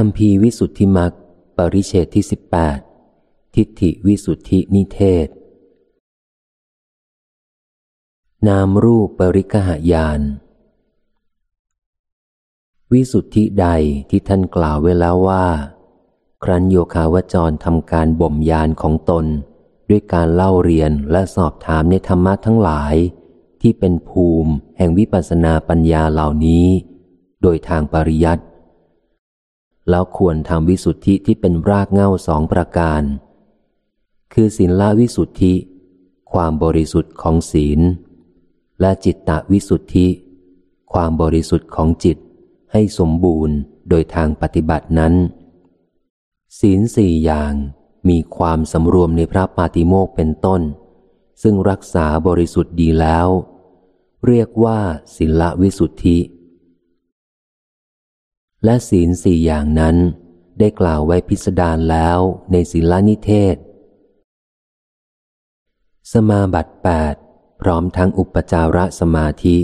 คำพีวิสุทธิมักปริเชตที่สิบแปดทิฏฐิวิสุทธินิเทศ นามรูปปริกหายาน วิสุทธิใดที่ท่านกล่าวไว้แล้วว่า ครั้นโยคาวจรทำการบ่มยานของตน ด้วยการเล่าเรียนและสอบถามในธรรมะทั้งหลาย ที่เป็นภูมิแห่งวิปัสสนาปัญญาเหล่านี้ โดยทางปริยัติ แล้วควรทำวิสุทธิที่เป็นรากเง้าสองประการ คือศีลวิสุทธิ ความบริสุทธิ์ของศีล และจิตตวิสุทธิ ความบริสุทธิ์ของจิตให้สมบูรณ์โดยทางปฏิบัตินั้น ศีลสี่อย่างมีความสำรวมในพระปาติโมกเป็นต้น ซึ่งรักษาบริสุทธิ์ดีแล้ว เรียกว่าศีลวิสุทธิ และศีลสี่อย่างนั้น ได้กล่าวไว้พิสดารแล้วในศีลนิเทศ สมาบัติแปดพร้อมทั้งอุปจาระสมาธิ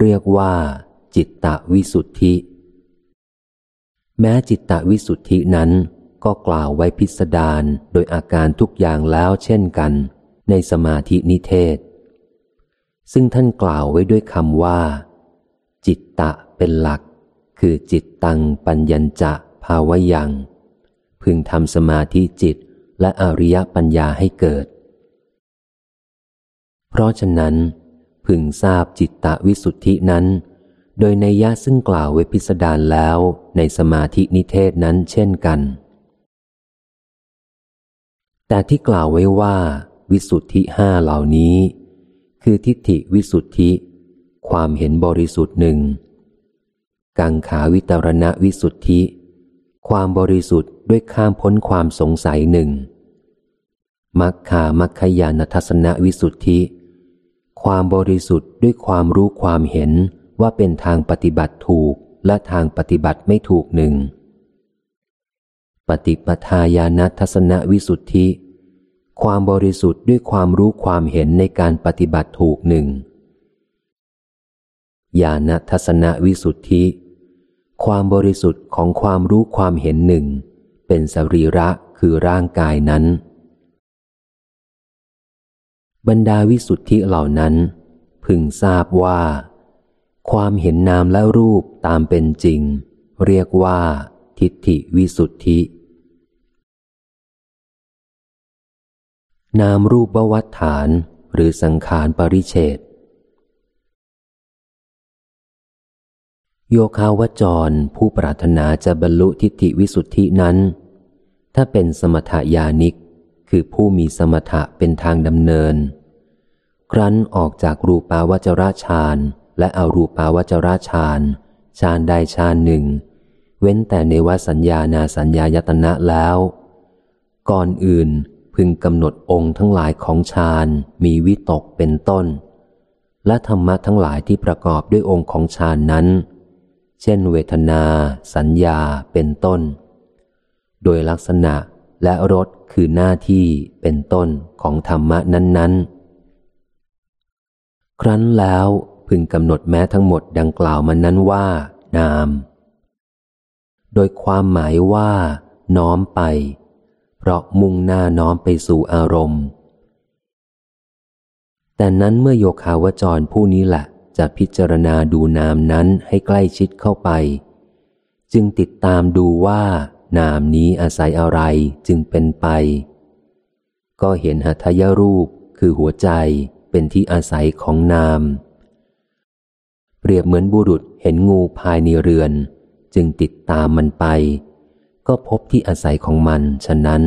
เรียกว่า จิตตวิสุทธิ แม้จิตตวิสุทธินั้นก็กล่าวไว้พิสดารโดยอาการทุกอย่างแล้วเช่นกัน ในสมาธินิเทศ ซึ่งท่านกล่าวไว้ด้วยคำว่า จิตตะเป็นหลัก คือจิตตังปัญญจะภาวยัง พึงทำสมาธิจิตและอริยปัญญาให้เกิด เพราะฉะนั้น พึงทราบจิตตวิสุทธินั้น โดยในยะซึ่งกล่าวไว้พิสดารแล้วในสมาธินิเทศนั้นเช่นกัน แต่ที่กล่าวไว้ว่า วิสุทธิห้าเหล่านี้ คือทิฏฐิวิสุทธิ ความเห็นบริสุทธิ์หนึ่ง กังขาวิตรณวิสุทธิ ความบริสุทธิ์ด้วยข้ามพ้นความสงสัยหนึ่ง มัคคามัคคยานทัศนวิสุทธิ ความบริสุทธิ์ด้วยความรู้ความเห็นว่าเป็นทางปฏิบัติถูกและทางปฏิบัติไม่ถูกหนึ่ง ปฏิปทาญาณทัศนวิสุทธิ ความบริสุทธิ์ด้วยความรู้ความเห็นในการปฏิบัติถูกหนึ่งญาณทัศนวิสุทธิ ความบริสุทธิ์ของความรู้ความเห็นหนึ่ง เป็นสรีระคือร่างกายนั้น บรรดาวิสุทธิเหล่านั้น พึงทราบว่า ความเห็นนามและรูปตามเป็นจริง เรียกว่า ทิฏฐิวิสุทธิ นามรูปวัฏฐานหรือสังขารปริเฉด โยคาวจรผู้ปรารถนาจะบรรลุทิฏฐิวิสุทธินั้น ถ้าเป็นสมถยานิก คือผู้มีสมถะเป็นทางดำเนิน ครั้นออกจากรูปาวจราชานและเอารูปาวจราชานชานใดชานหนึ่ง เว้นแต่ในวสัญญานาสัญญายตนะแล้ว ก่อนอื่นพึงกำหนดองค์ทั้งหลายของฌานมีวิตกเป็นต้น และธรรมะทั้งหลายที่ประกอบด้วยองค์ของฌานนั้น เช่นเวทนา สัญญาเป็นต้น โดยลักษณะและรสคือหน้าที่เป็นต้นของธรรมะนั้น ๆ ครั้นแล้วพึงกำหนดแม้ทั้งหมดดังกล่าวมานั้นว่า นาม โดยความหมายว่า น้อมไป เพราะมุ่งหน้าน้อมไปสู่อารมณ์ แต่นั้นเมื่อโยคาวจรผู้นี้แหละ จะพิจารณาดูนามนั้นให้ใกล้ชิดเข้าไป จึงติดตามดูว่านามนี้อาศัยอะไรจึงเป็นไป ก็เห็นหัตถยรูปคือหัวใจเป็นที่อาศัยของนาม เปรียบเหมือนบุรุษเห็นงูภายในเรือน จึงติดตามมันไป ก็พบที่อาศัยของมันฉะนั้น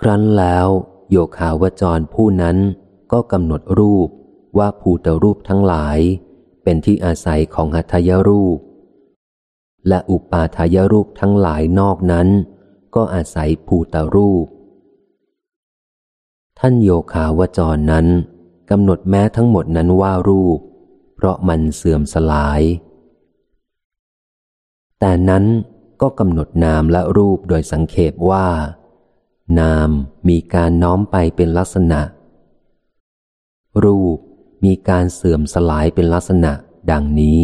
ครั้นแล้ว โยคาวจรผู้นั้นก็กำหนดรูป ว่าภูตรูปทั้งหลาย เป็นที่อาศัยของหัตถยรูป และอุปาทายรูปทั้งหลายนอกนั้น ก็อาศัยภูตรูป ท่านโยคาวจรนั้นกำหนดแม้ทั้งหมดนั้นว่ารูป เพราะมันเสื่อมสลาย แต่นั้นก็กำหนดนามและรูปโดยสังเขปว่า นามมีการน้อมไปเป็นลักษณะ รูป มีการเสื่อมสลายเป็นลักษณะดังนี้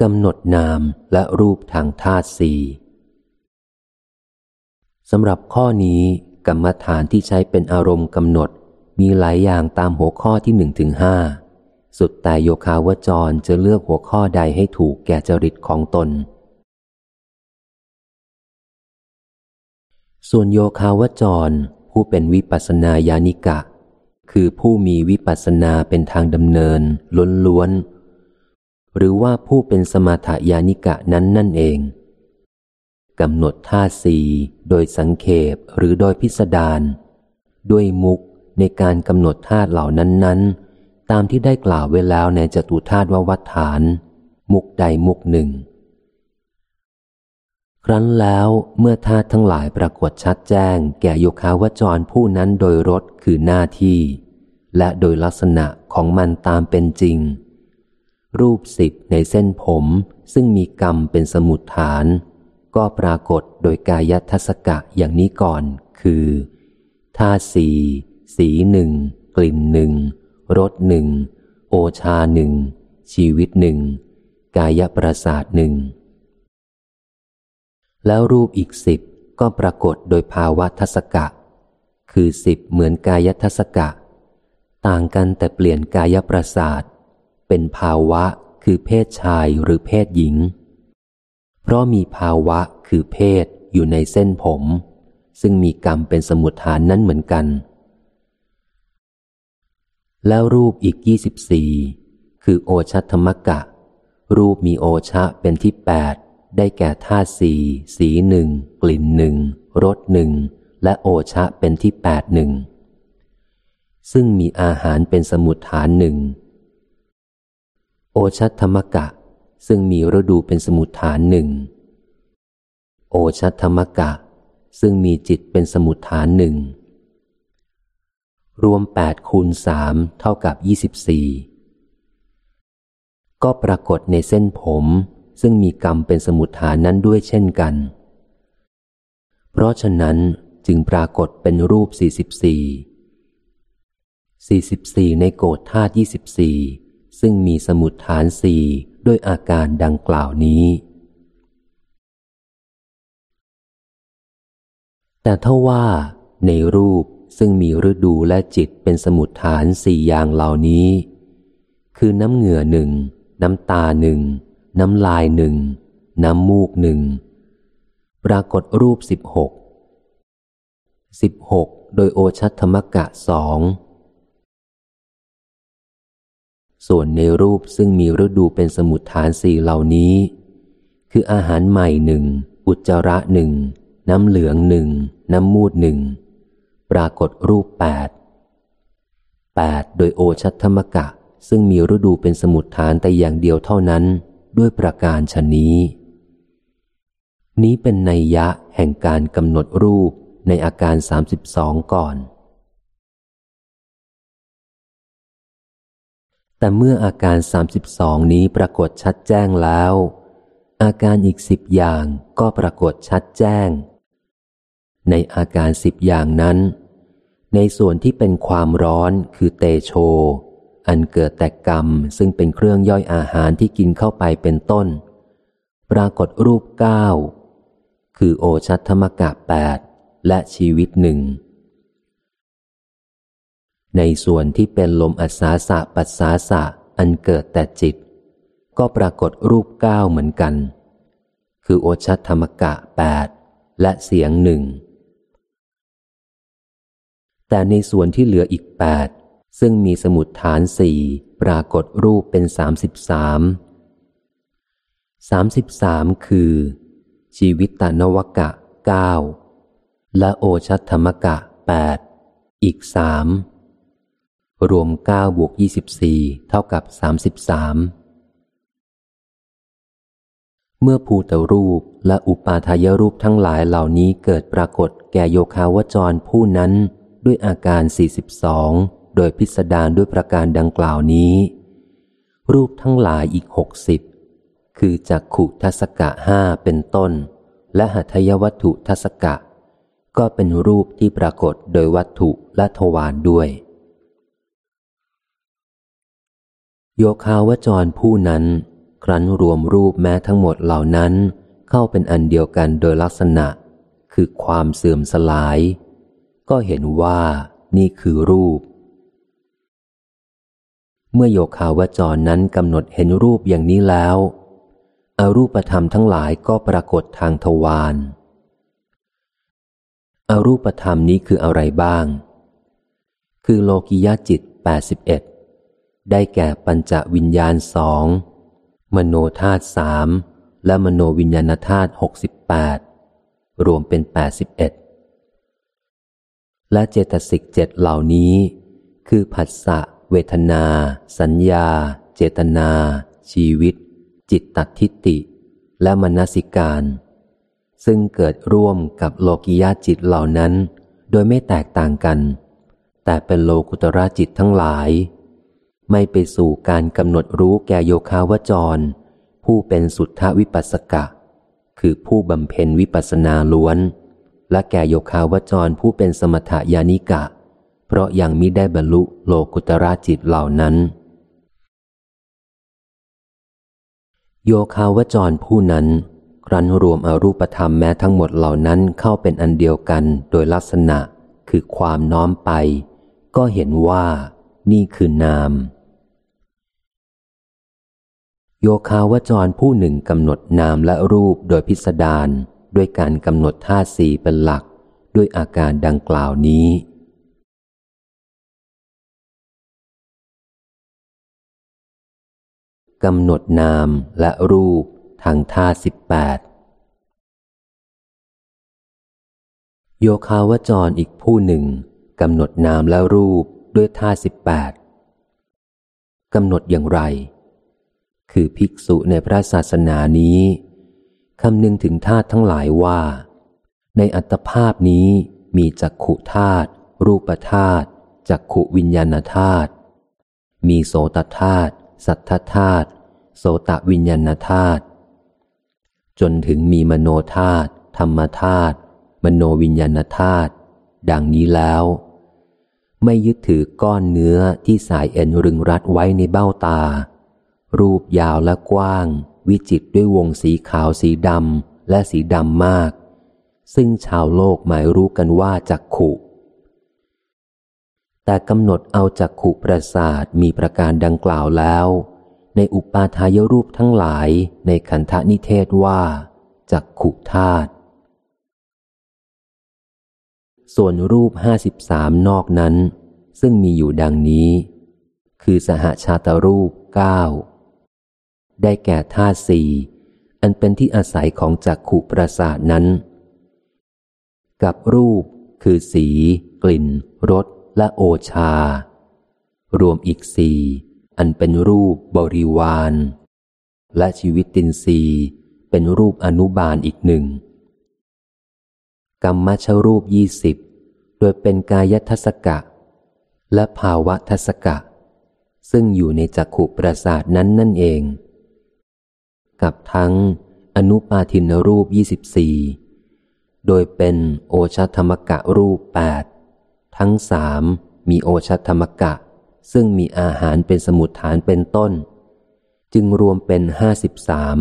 กำหนดนามและรูปทางธาตุสี่สำหรับข้อนี้กรรมฐานที่ใช้เป็นอารมณ์กำหนดมีหลายอย่างตามหัวข้อที่หนึ่งถึงห้าสุดแต่โยคาวจรจะเลือกหัวข้อใดให้ถูกแก่จริตของตน ส่วนโยคาวจร ผู้เป็นวิปัสนาญาณิกะ คือผู้มีวิปัสนาเป็นทางดำเนิน ล้นล้วน หรือว่าผู้เป็นสมาถญาณิกะนั้นนั่นเองกำหนดท่าสีโดยสังเขปหรือโดยพิสดารด้วยมุกในการกำหนดธาตุเหล่านั้น ๆ ตามที่ได้กล่าวไว้แล้วในจตุธาตุววัฏฐาน มุกใดมุกหนึ่ง ครั้นแล้วเมื่อธาตุทั้งหลายปรากฏชัดแจ้ง แก่โยคาวจรผู้นั้นโดยรถคือหน้าที่ และโดยลักษณะของมันตามเป็นจริง รูปสิบในเส้นผมซึ่งมีกรรมเป็นสมุดฐาน ก็ปรากฏโดยกายทัศกะอย่างนี้ก่อน คือท่าสีสีหนึ่งกลิ่นหนึ่งรสหนึ่งโอชาหนึ่งชีวิตหนึ่งกายประสาทหนึ่ง แล้วรูปอีกสิบก็ปรากฏโดยภาวะทัศกะ คือสิบเหมือนกายทัศกะ ต่างกันแต่เปลี่ยนกายประสาท เป็นภาวะคือเพศชายหรือเพศหญิง เพราะมีภาวะคือเพศอยู่ในเส้นผม ซึ่งมีกรรมเป็นสมุทฐานนั้นเหมือนกัน แล้วรูปอีกยี่สิบสี่คือโอชัธรรมกะ รูปมีโอชะเป็นที่แปด ได้แก่ธาตุสี่สีหนึ่งกลิ่นหนึ่งรสหนึ่งและโอชะเป็นที่แปดหนึ่งซึ่งมีอาหารเป็นสมุดฐานหนึ่งโอชัธรรมกะ ซึ่งมีฤดูเป็นสมุดฐานหนึ่งโอชัธรรมกะ ซึ่งมีจิตเป็นสมุดฐานหนึ่งรวมแปดคูณสามเท่ากับยี่สิบสี่ก็ปรากฏในเส้นผม ซึ่งมีกรรมเป็นสมุดฐานนั้นด้วยเช่นกัน เพราะฉะนั้นจึงปรากฏเป็นรูปสี่สิบสี่สี่สิบสี่ในโกฏธาตุยี่สิบสี่ซึ่งมีสมุดฐานสี่ด้วยอาการดังกล่าวนี้ แต่ถ้าว่าในรูปซึ่งมีฤดูและจิตเป็นสมุดฐานสี่อย่างเหล่านี้ คือน้ำเหงื่อหนึ่ง น้ำตาหนึ่ง น้ำลายหนึ่ง น้ำมูกหนึ่ง ปรากฏรูปสิบหก สิบหกโดยโอชัตธรรมกะสอง ส่วนในรูปซึ่งมีฤดูเป็นสมุดฐานสี่เหล่านี้ คืออาหารใหม่หนึ่ง อุจจาระหนึ่ง น้ำเหลืองหนึ่ง น้ำมูดหนึ่ง ปรากฏรูปแปดแปดโดยโอชัตธรรมกะซึ่งมีฤดูเป็นสมุดฐานแต่อย่างเดียวเท่านั้น ด้วยประการชนนี้ นี้เป็นนัยยะแห่งการกำหนดรูปในอาการสามสิบสองก่อน แต่เมื่ออาการสามสิบสองนี้ปรากฏชัดแจ้งแล้ว อาการอีกสิบอย่างก็ปรากฏชัดแจ้ง ในอาการสิบอย่างนั้น ในส่วนที่เป็นความร้อนคือเตโช อันเกิดแต่กรรมซึ่งเป็นเครื่องย่อยอาหารที่กินเข้าไปเป็นต้น ปรากฏรูปเก้าคือโอชัตธรรมกะแปดและชีวิตหนึ่ง ในส่วนที่เป็นลมอัศาสะปัสสาสะอันเกิดแต่จิต ก็ปรากฏรูปเก้าเหมือนกัน คือโอชัตธรรมกะแปดและเสียงหนึ่งแต่ในส่วนที่เหลืออีกแปด ซึ่งมีสมุดฐานสี่ปรากฏรูปเป็นสามสิบสามสามสิบสามคือ ชีวิตตานวกะเก้าและโอชัตธรรมกะแปดอีกสามรวมเก้าบวกยี่สิบสี่เท่ากับสามสิบสามเมื่อภูตรูปและอุปาทายรูปทั้งหลายเหล่านี้เกิดปรากฏแก่โยคาวจรผู้นั้นด้วยอาการ42 โดยพิสดารด้วยประการดังกล่าวนี้ รูปทั้งหลายอีกหกสิบคือจักขุทัศกะห้าเป็นต้น และหัตยวัตถุทัศกะ ก็เป็นรูปที่ปรากฏโดยวัตถุและทวารด้วย โยคาวจรผู้นั้น ครั้นรวมรูปแม้ทั้งหมดเหล่านั้น เข้าเป็นอันเดียวกันโดยลักษณะ คือความเสื่อมสลาย ก็เห็นว่านี่คือรูป เมื่อโยคาวจรนั้นกำหนดเห็นรูปอย่างนี้แล้วอารูปธรรมทั้งหลายก็ปรากฏทางทวารอารูปธรรมนี้คืออะไรบ้าง คือโลกิยาจิต 81 ได้แก่ปัญจวิญญาณสองมโนธาตุสามและมโนวิญญาณธาตุหกสิบแปดรวมเป็นแปดสิบเอ็ดและเจตสิกเจ็ดเหล่านี้ คือผัสสะ เวทนา สัญญา เจตนา ชีวิต จิตตทิฏฐิ และมนสิการ ซึ่งเกิดร่วมกับโลกิยาจิตเหล่านั้น โดยไม่แตกต่างกัน แต่เป็นโลกุตระจิตทั้งหลาย ไม่ไปสู่การกำหนดรู้แก่โยคาวจร ผู้เป็นสุทธวิปัสสกะ คือผู้บำเพ็ญวิปัสนาล้วน และแก่โยคาวจรผู้เป็นสมถยานิกะ เพราะยังมิได้บรรลุโลกุตระจิตเหล่านั้น โยคาวจรผู้นั้น ครั้นรวมอรูปธรรมแม้ทั้งหมดเหล่านั้นเข้าเป็นอันเดียวกันโดยลักษณะคือความน้อมไป ก็เห็นว่านี่คือนาม โยคาวจรผู้หนึ่งกำหนดนามและรูปโดยพิสดารด้วยการกำหนดธาสี่เป็นหลัก ด้วยอาการดังกล่าวนี้ กำหนดนามและรูปทางท่าสิบแปดโยคาวจรอีกผู้หนึ่งกำหนดนามและรูปด้วยท่าสิบแปดกำหนดอย่างไร คือภิกษุในพระศาสนานี้คำนึงถึงธาตุทั้งหลายว่า ในอัตภาพนี้มีจักขุธาตุรูปธาตุจักขุวิญญาณธาตุมีโสตธาตุสัทธธาตุ โสตวิญญาณธาตุจนถึงมีมโนธาตุธรรมธาตุมโนวิญญาณธาตุดังนี้แล้ว ไม่ยึดถือก้อนเนื้อที่สายเอ็นรึงรัดไว้ในเบ้าตา รูปยาวและกว้าง วิจิตด้วยวงสีขาวสีดำและสีดำมาก ซึ่งชาวโลกหมายรู้กันว่าจักขุ แต่กำหนดเอาจักขุประสาทมีประการดังกล่าวแล้ว ในอุปาทายรูปทั้งหลายในขันธนิเทศว่าจักขุธาตุส่วนรูปห้าสิบสามนอกนั้น ซึ่งมีอยู่ดังนี้ คือสหชาตรูปเก้าได้แก่ธาตุสี่อันเป็นที่อาศัยของจักขุประสาทนั้น กับรูปคือสี กลิ่นรสและโอชา รวมอีกสี่ อันเป็นรูปบริวาร และชีวิตตินรีเป็นรูปอนุบาลอีกหนึ่ง กรรมชรูปยี่สิบโดยเป็นกายทัศกะ และภาวะทัศกะ ซึ่งอยู่ในจักขุประสาทนั้นนั่นเอง กับทั้งอนุปาทินรูปยี่สิบสี่โดยเป็นโอชธรรมกะรูปแปดทั้งสามมีโอชธรรมกะ ซึ่งมีอาหารเป็นสมุดฐานเป็นต้น จึงรวมเป็นห้าสิบสาม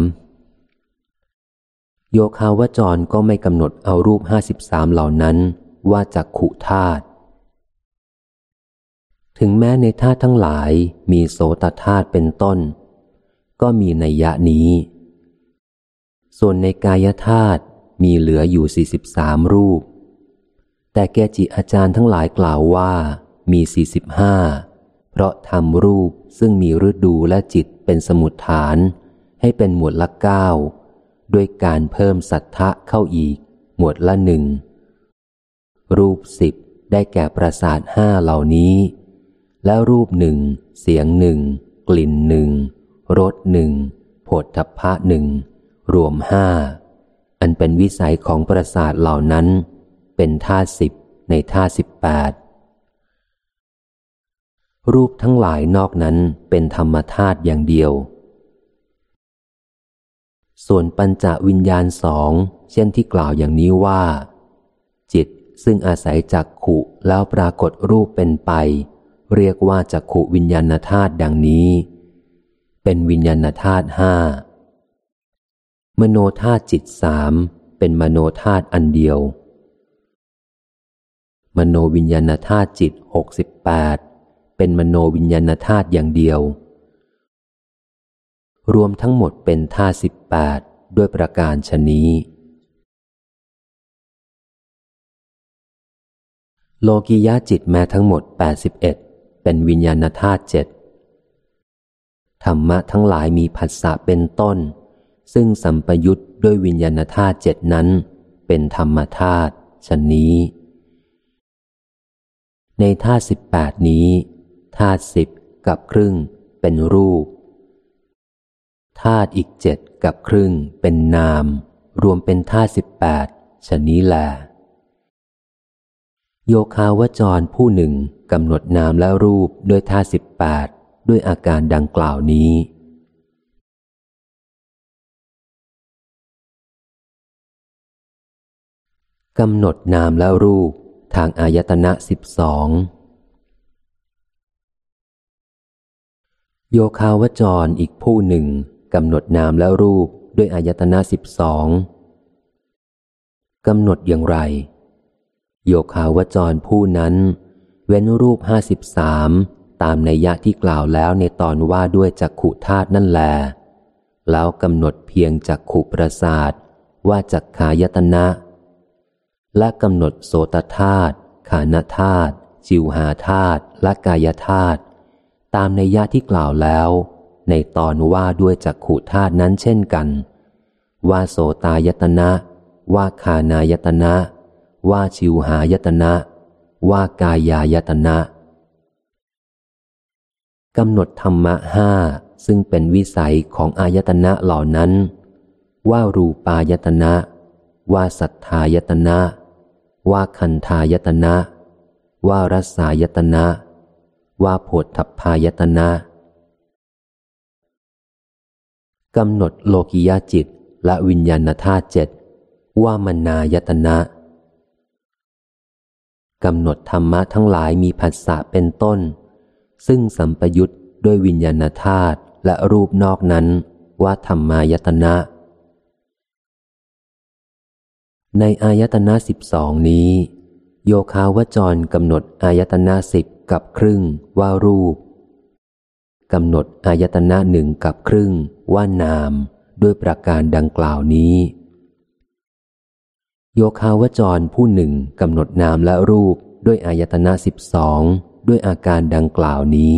โยคาวจรก็ไม่กำหนดเอารูปห้าสิบสามเหล่านั้นว่าจากขุธาตุถึงแม้ในธาตุทั้งหลายมีโสตธาตุเป็นต้น ก็มีในยะนี้ ส่วนในกายธาตุมีเหลืออยู่สี่สิบสามรูป แต่แกจิอาจารย์ทั้งหลายกล่าวว่ามีสี่สิบห้า เพราะทำรูปซึ่งมีฤดูและจิตเป็นสมุดฐาน ให้เป็นหมวดละเก้าด้วยการเพิ่มสัทธะเข้าอีก หมวดละหนึ่งรูปสิบได้แก่ประสาทห้าเหล่านี้ และรูปหนึ่งเสียงหนึ่งกลิ่นหนึ่งรสหนึ่งผดทพะหนึ่งรวมห้าอันเป็นวิสัยของประสาทเหล่านั้น เป็นท่าสิบในท่าสิบแปด รูปทั้งหลายนอกนั้นเป็นธรรมธาตุอย่างเดียว ส่วนปัญจวิญญาณสอง เช่นที่กล่าวอย่างนี้ว่า จิตซึ่งอาศัยจักขุแล้วปรากฏรูปเป็นไป เรียกว่าจักขุวิญญาณธาตุดังนี้ เป็นวิญญาณธาตุห้ามโนธาตุจิตสามเป็นมโนธาตุอันเดียว มโนวิญญาณธาตุจิตหกสิบแปด เป็นมโนวิญญาณธาตุอย่างเดียว รวมทั้งหมดเป็นธาตุสิบแปดด้วยประการชนี้ โลกิยะจิตแม้ทั้งหมดแปดสิบเอ็ดเป็นวิญญาณธาตุเจ็ดธรรมะทั้งหลายมีผัสสะเป็นต้น ซึ่งสัมปยุตด้วยวิญญาณธาตุเจ็ดนั้น เป็นธรรมธาตุชนนี้ ในธาตุสิบแปดนี้ ธาตุสิบกับครึ่งเป็นรูปธาตุอีกเจ็ดกับครึ่งเป็นนาม รวมเป็นธาตุสิบแปดชนี้แล โยคาวจรผู้หนึ่งกำหนดนามและรูปด้วยท่าสิบแปดด้วยอาการดังกล่าวนี้ กำหนดนามและรูปทางอายตนะสิบสอง โยคาวจรอีกผู้หนึ่งกำหนดนามและรูปด้วยอายตนะสิบสองกำหนดอย่างไร โยคาวจรผู้นั้น เว้นรูปห้าสิบสามตามในยะที่กล่าวแล้วในตอนว่าด้วยจักขุธาตุนั่นแล แล้วกำหนดเพียงจักขุประสาทว่าจักขายตนะ และกำหนดโสตธาตุขานธาตุจิวหาธาตุและกายธาตุ ตามในยะที่กล่าวแล้ว ในตอนว่าด้วยจักขุธาตุนั้นเช่นกัน ว่าโสตายตนะ ว่าคานายตนะ ว่าชิวหายตนะ ว่ากายายตนะกำหนดธรรมะห้าซึ่งเป็นวิสัยของอายตนะเหล่านั้น ว่ารูปายตนะ ว่าสัทธายตนะ ว่าคันธายตนะ ว่ารสายตนะ ว่าโผฏฐพายตนะกำหนดโลกิยาจิตและวิญญาณธาตุเจ็ดว่ามนายตนะกำหนดธรรมะทั้งหลายมีผัสสะเป็นต้น ซึ่งสัมปยุตด้วยวิญญาณธาตุและรูปนอกนั้นว่าธรรมายตนะ ในอายตนะสิบสองนี้ โยคาวจรกำหนดอายตนะสิบ กับครึ่งว่ารูปกำหนดอายตนะหนึ่งกับครึ่งว่านาม ด้วยประการดังกล่าวนี้ โยคาวจรผู้หนึ่งกำหนดนามและรูปด้วยอายตนะสิบสองด้วยอาการดังกล่าวนี้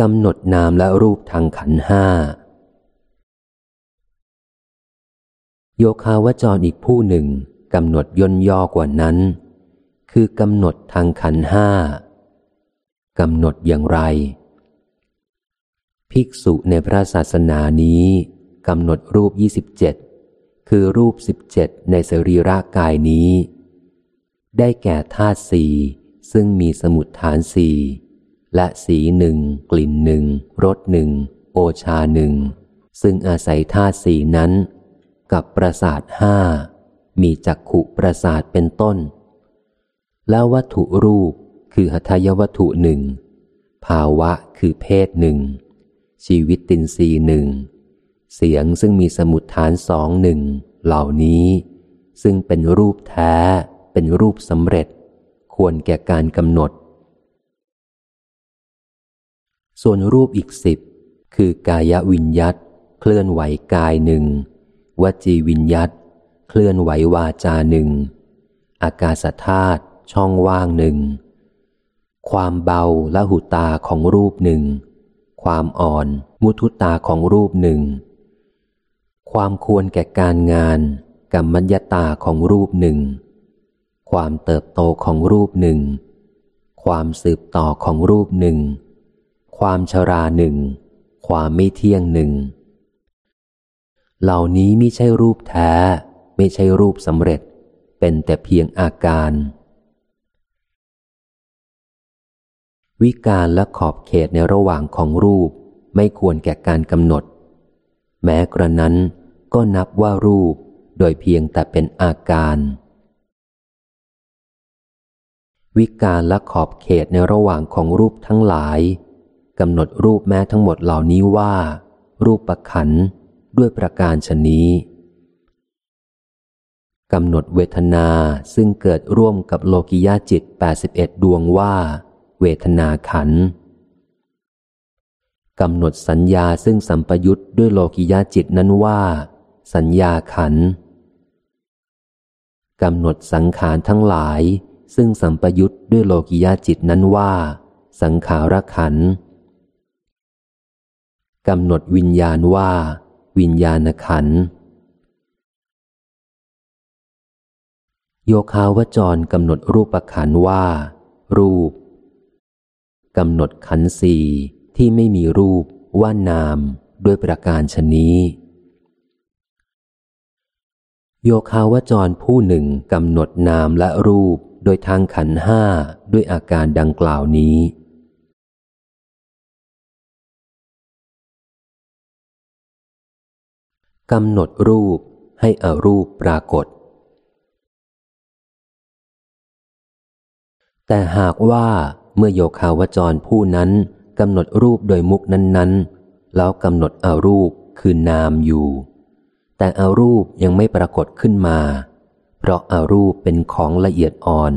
กำหนดนามและรูปทางขันห้า โยคาวจรอีกผู้หนึ่งกำหนดย่นย่อกว่านั้น คือกำหนดทางขันห้ากำหนดอย่างไร ภิกษุในพระศาสนานี้กำหนดรูปยี่สิบเจ็ดคือรูปสิบเจ็ดในสรีระกายนี้ ได้แก่ธาตุสี่ซึ่งมีสมุดฐานสี่และสีหนึ่งกลิ่นหนึ่งรสหนึ่งโอชาหนึ่งซึ่งอาศัยธาตุสี่นั้น กับประสาทห้ามีจักขุประสาทเป็นต้น แล้ววัตถุรูปคือหทายวัตถุหนึ่งภาวะคือเพศหนึ่งชีวิตตินรีหนึ่งเสียงซึ่งมีสมุดฐานสองหนึ่งเหล่านี้ ซึ่งเป็นรูปแท้เป็นรูปสำเร็จ ควรแก่การกำหนด ส่วนรูปอีกสิบคือกายวิญยัตเคลื่อนไหวกายหนึ่ง วจีวิญยัตเคลื่อนไหววาจาหนึ่ง อากาศธาตุช่องว่างหนึ่ง ความเบาและหุตาของรูปหนึ่ง ความอ่อนมุทุตาของรูปหนึ่ง ความควรแก่การงานกรรมัญญตาของรูปหนึ่ง ความเติบโตของรูปหนึ่ง ความสืบต่อของรูปหนึ่ง ความชราหนึ่ง ความไม่เที่ยงหนึ่ง เหล่านี้ไม่ใช่รูปแท้ ไม่ใช่รูปสำเร็จ เป็นแต่เพียงอาการ วิการและขอบเขตในระหว่างของรูปไม่ควรแก่การกำหนด แม้กระนั้นก็นับว่ารูปโดยเพียงแต่เป็นอาการ วิการและขอบเขตในระหว่างของรูปทั้งหลายกำหนดรูปแม้ทั้งหมดเหล่านี้ว่า รูปประขัน ด้วยประการชนนี้กำหนดเวทนาซึ่งเกิดร่วมกับโลกิยาจิต 81 ดวงว่า เวทนาขันกำหนดสัญญาซึ่งสัมปยุตด้วยโลกิยาจิตนั้นว่า สัญญาขันกำหนดสังขารทั้งหลาย ซึ่งสัมปยุตด้วยโลกิยาจิตนั้นว่า สังขารขันกำหนดวิญญาณว่า วิญญาณขันโยคาวจรกำหนดรูปขันว่า รูปกำหนดขันสี่ที่ไม่มีรูปว่านามด้วยประการชนี้ โยคาวจรผู้หนึ่งกำหนดนามและรูปโดยทางขันห้าด้วยอาการดังกล่าวนี้ กำหนดรูปให้อรูปปรากฏ แต่หากว่าเมื่อโยคาวจรผู้นั้นกำหนดรูปโดยมุกนั้น ๆ แล้วกำหนดอารูปคือนามอยู่ แต่อารูปยังไม่ปรากฏขึ้นมา เพราะอารูปเป็นของละเอียดอ่อน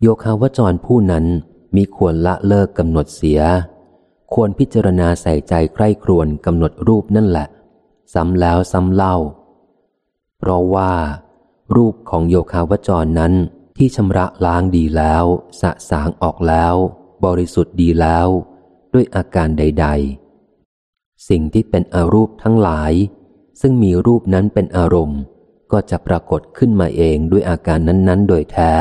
โยคาวจรผู้นั้นมีควรละเลิกกำหนดเสีย ควรพิจารณาใส่ใจใคร่ครวญกำหนดรูปนั่นแหละ ซ้ำแล้วซ้ำเล่า เพราะว่า รูปของโยคาวจรนั้นที่ชำระล้างดีแล้ว สะสางออกแล้ว บริสุทธิ์ดีแล้ว ด้วยอาการใด ๆ สิ่งที่เป็นอรูปทั้งหลาย ซึ่งมีรูปนั้นเป็นอารมณ์ ก็จะปรากฏขึ้นมาเองด้วยอาการนั้น ๆ โดยแท้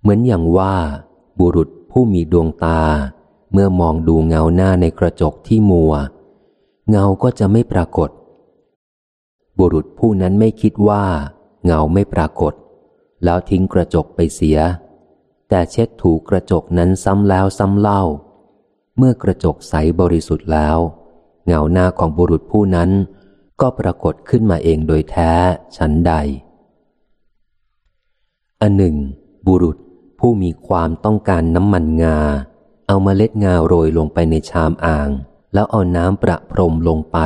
เหมือนอย่างว่า บุรุษผู้มีดวงตา เมื่อมองดูเงาหน้าในกระจกที่มัว เงาก็จะไม่ปรากฏ บุรุษผู้นั้นไม่คิดว่า เงาไม่ปรากฏ แล้วทิ้งกระจกไปเสีย แต่เช็ดถูกระจกนั้นซ้ำแล้วซ้ำเล่า เมื่อกระจกใสบริสุทธิ์แล้ว เงาหน้าของบุรุษผู้นั้น ก็ปรากฏขึ้นมาเองโดยแท้ชั้นใด อันหนึ่ง บุรุษผู้มีความต้องการน้ำมันงา เอามาเล็ดงาโรยลงไปในชามอ่าง แล้วเอาน้ำประพรมลงไป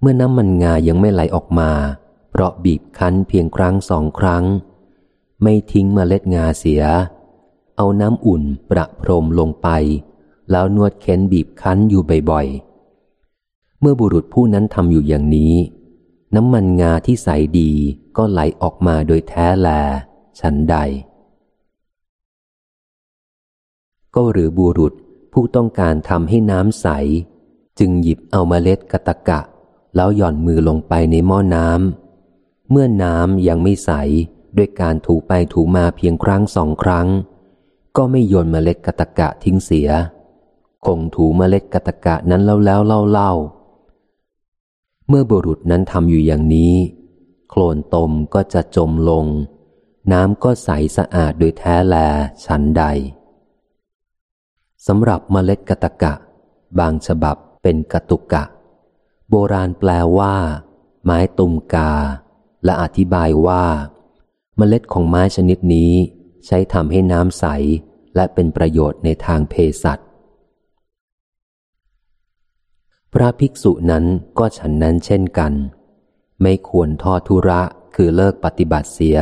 เมื่อน้ำมันงายังไม่ไหลออกมา เพราะบีบคั้นเพียงครั้งสองครั้ง ไม่ทิ้งมเมล็ดงาเสีย เอาน้ำอุ่นประพรมลงไป แล้วนวดเค้นบีบคั้นอยู่บ่อยๆ เมื่อบุรุษผู้นั้นทำอยู่อย่างนี้ น้ำมันงาที่ใสดีก็ไหลออกมาโดยแท้แล ฉันใด ก็หรือบุรุษ ผู้ต้องการทำให้น้ำใส จึงหยิบเอามาเมล็ดกะตะกะ แล้วหย่อนมือลงไปในหม้อน้ำ เมื่อน้ำยังไม่ใสด้วยการถูไปถูมาเพียงครั้งสองครั้ง ก็ไม่โยนเมล็ดกะตะกะทิ้งเสีย คงถูเมล็ดกะตะกะนั้นแล้วแล้วเล่าเล่าเมื่อบุรุษนั้นทำอยู่อย่างนี้ โคลนตมก็จะจมลง น้ำก็ใสสะอาดโดยแท้แลฉันใด สำหรับเมล็ดกะตะกะ บางฉบับเป็นกะตุกะ โบราณแปลว่า ไม้ตุมกา และอธิบายว่า เมล็ดของไม้ชนิดนี้ ใช้ทำให้น้ำใสและเป็นประโยชน์ในทางเภสัชพระภิกษุนั้นก็ฉันนั้นเช่นกัน ไม่ควรทอทุระคือเลิกปฏิบัติเสีย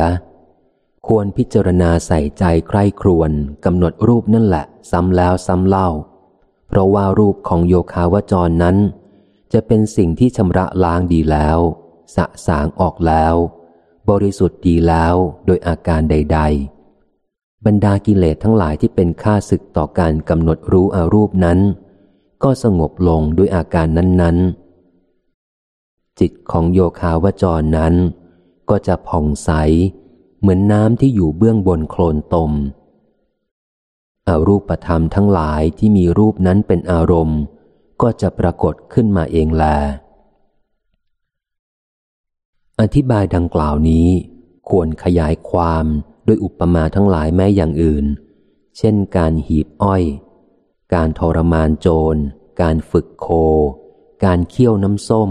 ควรพิจารณาใส่ใจใคร่ครวนกำหนดรูปนั่นแหละ ซ้ำแล้วซ้ำเล่า เพราะว่ารูปของโยคาวจรนั้น จะเป็นสิ่งที่ชำระล้างดีแล้ว สะสางออกแล้ว บริสุทธิ์ดีแล้วโดยอาการใด ๆ บรรดากิเลสทั้งหลายที่เป็นค่าศึกต่อการกำหนดรู้อารูปนั้น ก็สงบลงด้วยอาการนั้น ๆ จิตของโยคาวจรนั้น ก็จะผ่องใส เหมือนน้ำที่อยู่เบื้องบนโคลนตมอารูปธรรมทั้งหลายที่มีรูปนั้นเป็นอารมณ์ ก็จะปรากฏขึ้นมาเองแล อธิบายดังกล่าวนี้ ควรขยายความด้วยอุปมาทั้งหลายแม้อย่างอื่น เช่นการหีบอ้อย การทรมานโจร การฝึกโค การเคี่ยวน้ำส้ม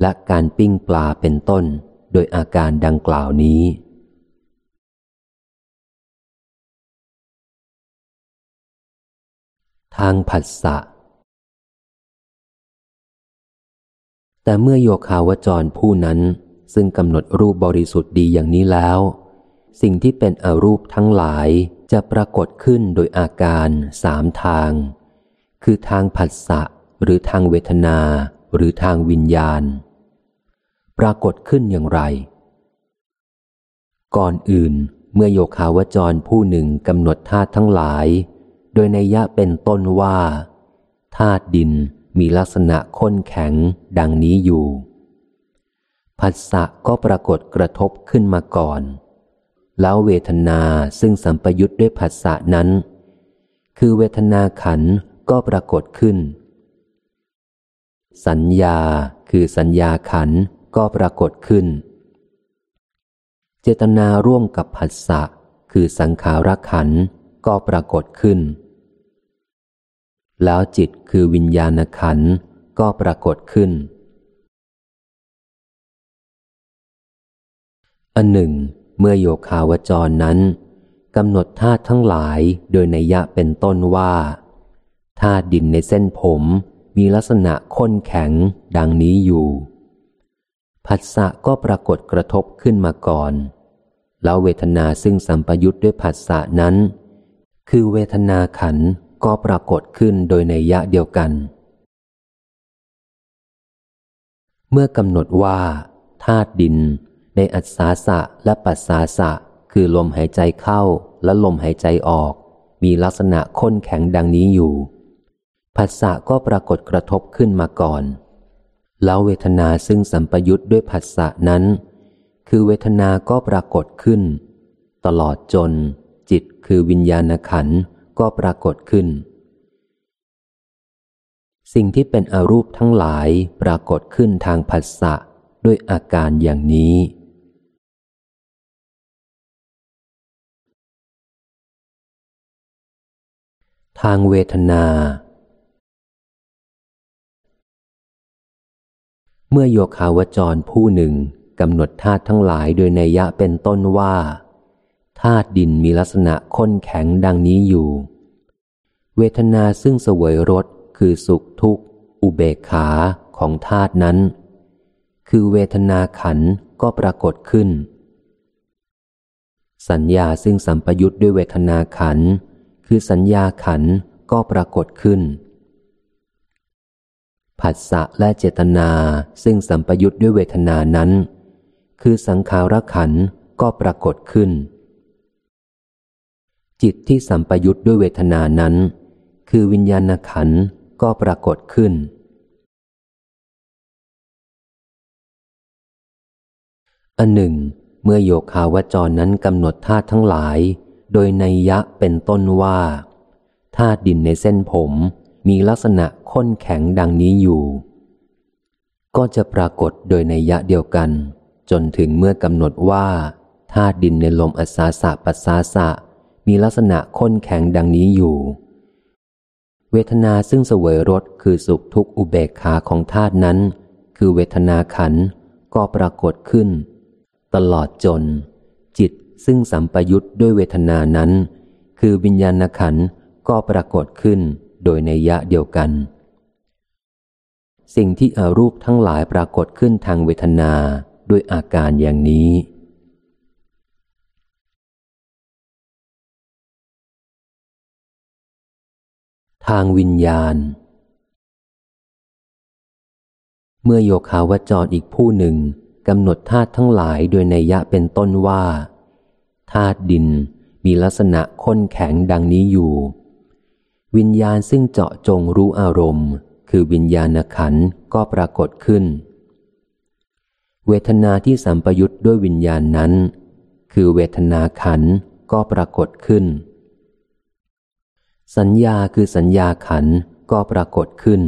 และการปิ้งปลาเป็นต้น โดยอาการดังกล่าวนี้ ทางผัสสะ แต่เมื่อโยคาวจรผู้นั้นซึ่งกำหนดรูปบริสุทธิ์ดีอย่างนี้แล้ว สิ่งที่เป็นอรูปทั้งหลายจะปรากฏขึ้นโดยอาการสามทาง คือทางผัสสะหรือทางเวทนาหรือทางวิญญาณ ปรากฏขึ้นอย่างไร ก่อนอื่นเมื่อโยคาวจรผู้หนึ่งกำหนดธาตุทั้งหลาย โดยในยะเป็นต้นว่าธาตุดินมีลักษณะข้นแข็งดังนี้อยู่ผัสสะก็ปรากฏกระทบขึ้นมาก่อน แล้วเวทนาซึ่งสัมปยุทธ์ด้วยผัสสะนั้น คือเวทนาขันก็ปรากฏขึ้น สัญญาคือสัญญาขันก็ปรากฏขึ้น เจตนาร่วมกับผัสสะคือสังขารขันก็ปรากฏขึ้น แล้วจิตคือวิญญาณขันก็ปรากฏขึ้น อันหนึ่ง เมื่อโยคาวจรนั้นกำหนดธาตุทั้งหลายโดยในยะเป็นต้นว่าธาตุดินในเส้นผมมีลักษณะข้นแข็งดังนี้อยู่ผัสสะก็ปรากฏกระทบขึ้นมาก่อน แล้วเวทนาซึ่งสัมปยุทธ์ด้วยผัสสะนั้น คือเวทนาขัน ก็ปรากฏขึ้นโดยในยะเดียวกัน เมื่อกำหนดว่าธาตุดิน ในอัศาสะและปัสสาสะคือลมหายใจเข้าและลมหายใจออก มีลักษณะข้นแข็งดังนี้อยู่ผัสสะก็ปรากฏกระทบขึ้นมาก่อน แล้วเวทนาซึ่งสัมปยุทธ์ด้วยผัสสะนั้น คือเวทนาก็ปรากฏขึ้น ตลอดจน จิตคือวิญญาณขันธ ก็ปรากฏขึ้น สิ่งที่เป็นอรูปทั้งหลายปรากฏขึ้นทางผัสสะด้วยอาการอย่างนี้ ทางเวทนา เมื่อโยคาวจรผู้หนึ่งกำหนดธาตุทั้งหลายโดยในยะเป็นต้นว่า ธาตุดินมีลักษณะข้นแข็งดังนี้อยู่ เวทนาซึ่งสวยรสคือสุขทุกข์ อุเบกขาของธาตุนั้น คือเวทนาขันก็ปรากฏขึ้น สัญญาซึ่งสัมปยุทธ์ด้วยเวทนาขัน คือสัญญาขันก็ปรากฏขึ้น ผัสสะและเจตนาซึ่งสัมปยุทธ์ด้วยเวทนานั้น คือสังขารขันก็ปรากฏขึ้น จิตที่สัมปยุทธ์ด้วยเวทนานั้น คือวิญญาณขันก็ปรากฏขึ้น อันหนึ่ง เมื่อโยคาวจรนั้นกำหนดธาตุทั้งหลาย โดยในยะเป็นต้นว่าธาตุดินในเส้นผมมีลักษณะข้นแข็งดังนี้อยู่ ก็จะปรากฏโดยในยะเดียวกัน จนถึงเมื่อกำหนดว่าธาตุดินในลมอสาสะปัสสาสะ มีลักษณะข้นแข็งดังนี้อยู่ เวทนาซึ่งเสวยรสคือสุขทุกอุเบกขาของธาตุนั้น คือเวทนาขันก็ปรากฏขึ้น ตลอดจน จิตซึ่งสัมปยุตด้วยเวทนานั้น คือวิญญาณขันก็ปรากฏขึ้นโดยในยะเดียวกัน สิ่งที่อารูปทั้งหลายปรากฏขึ้นทางเวทนาด้วยอาการอย่างนี้ ทางวิญญาณ เมื่อโยคาวจรอีกผู้หนึ่งกำหนดธาตุทั้งหลายโดยในยะเป็นต้นว่าธาตุดินมีลักษณะข้นแข็งดังนี้อยู่ วิญญาณซึ่งเจาะจงรู้อารมณ์ คือวิญญาณขันก็ปรากฏขึ้น เวทนาที่สัมปยุทธ์ด้วยวิญญาณนั้น คือเวทนาขันก็ปรากฏขึ้น สัญญาคือสัญญาขันก็ปรากฏขึ้น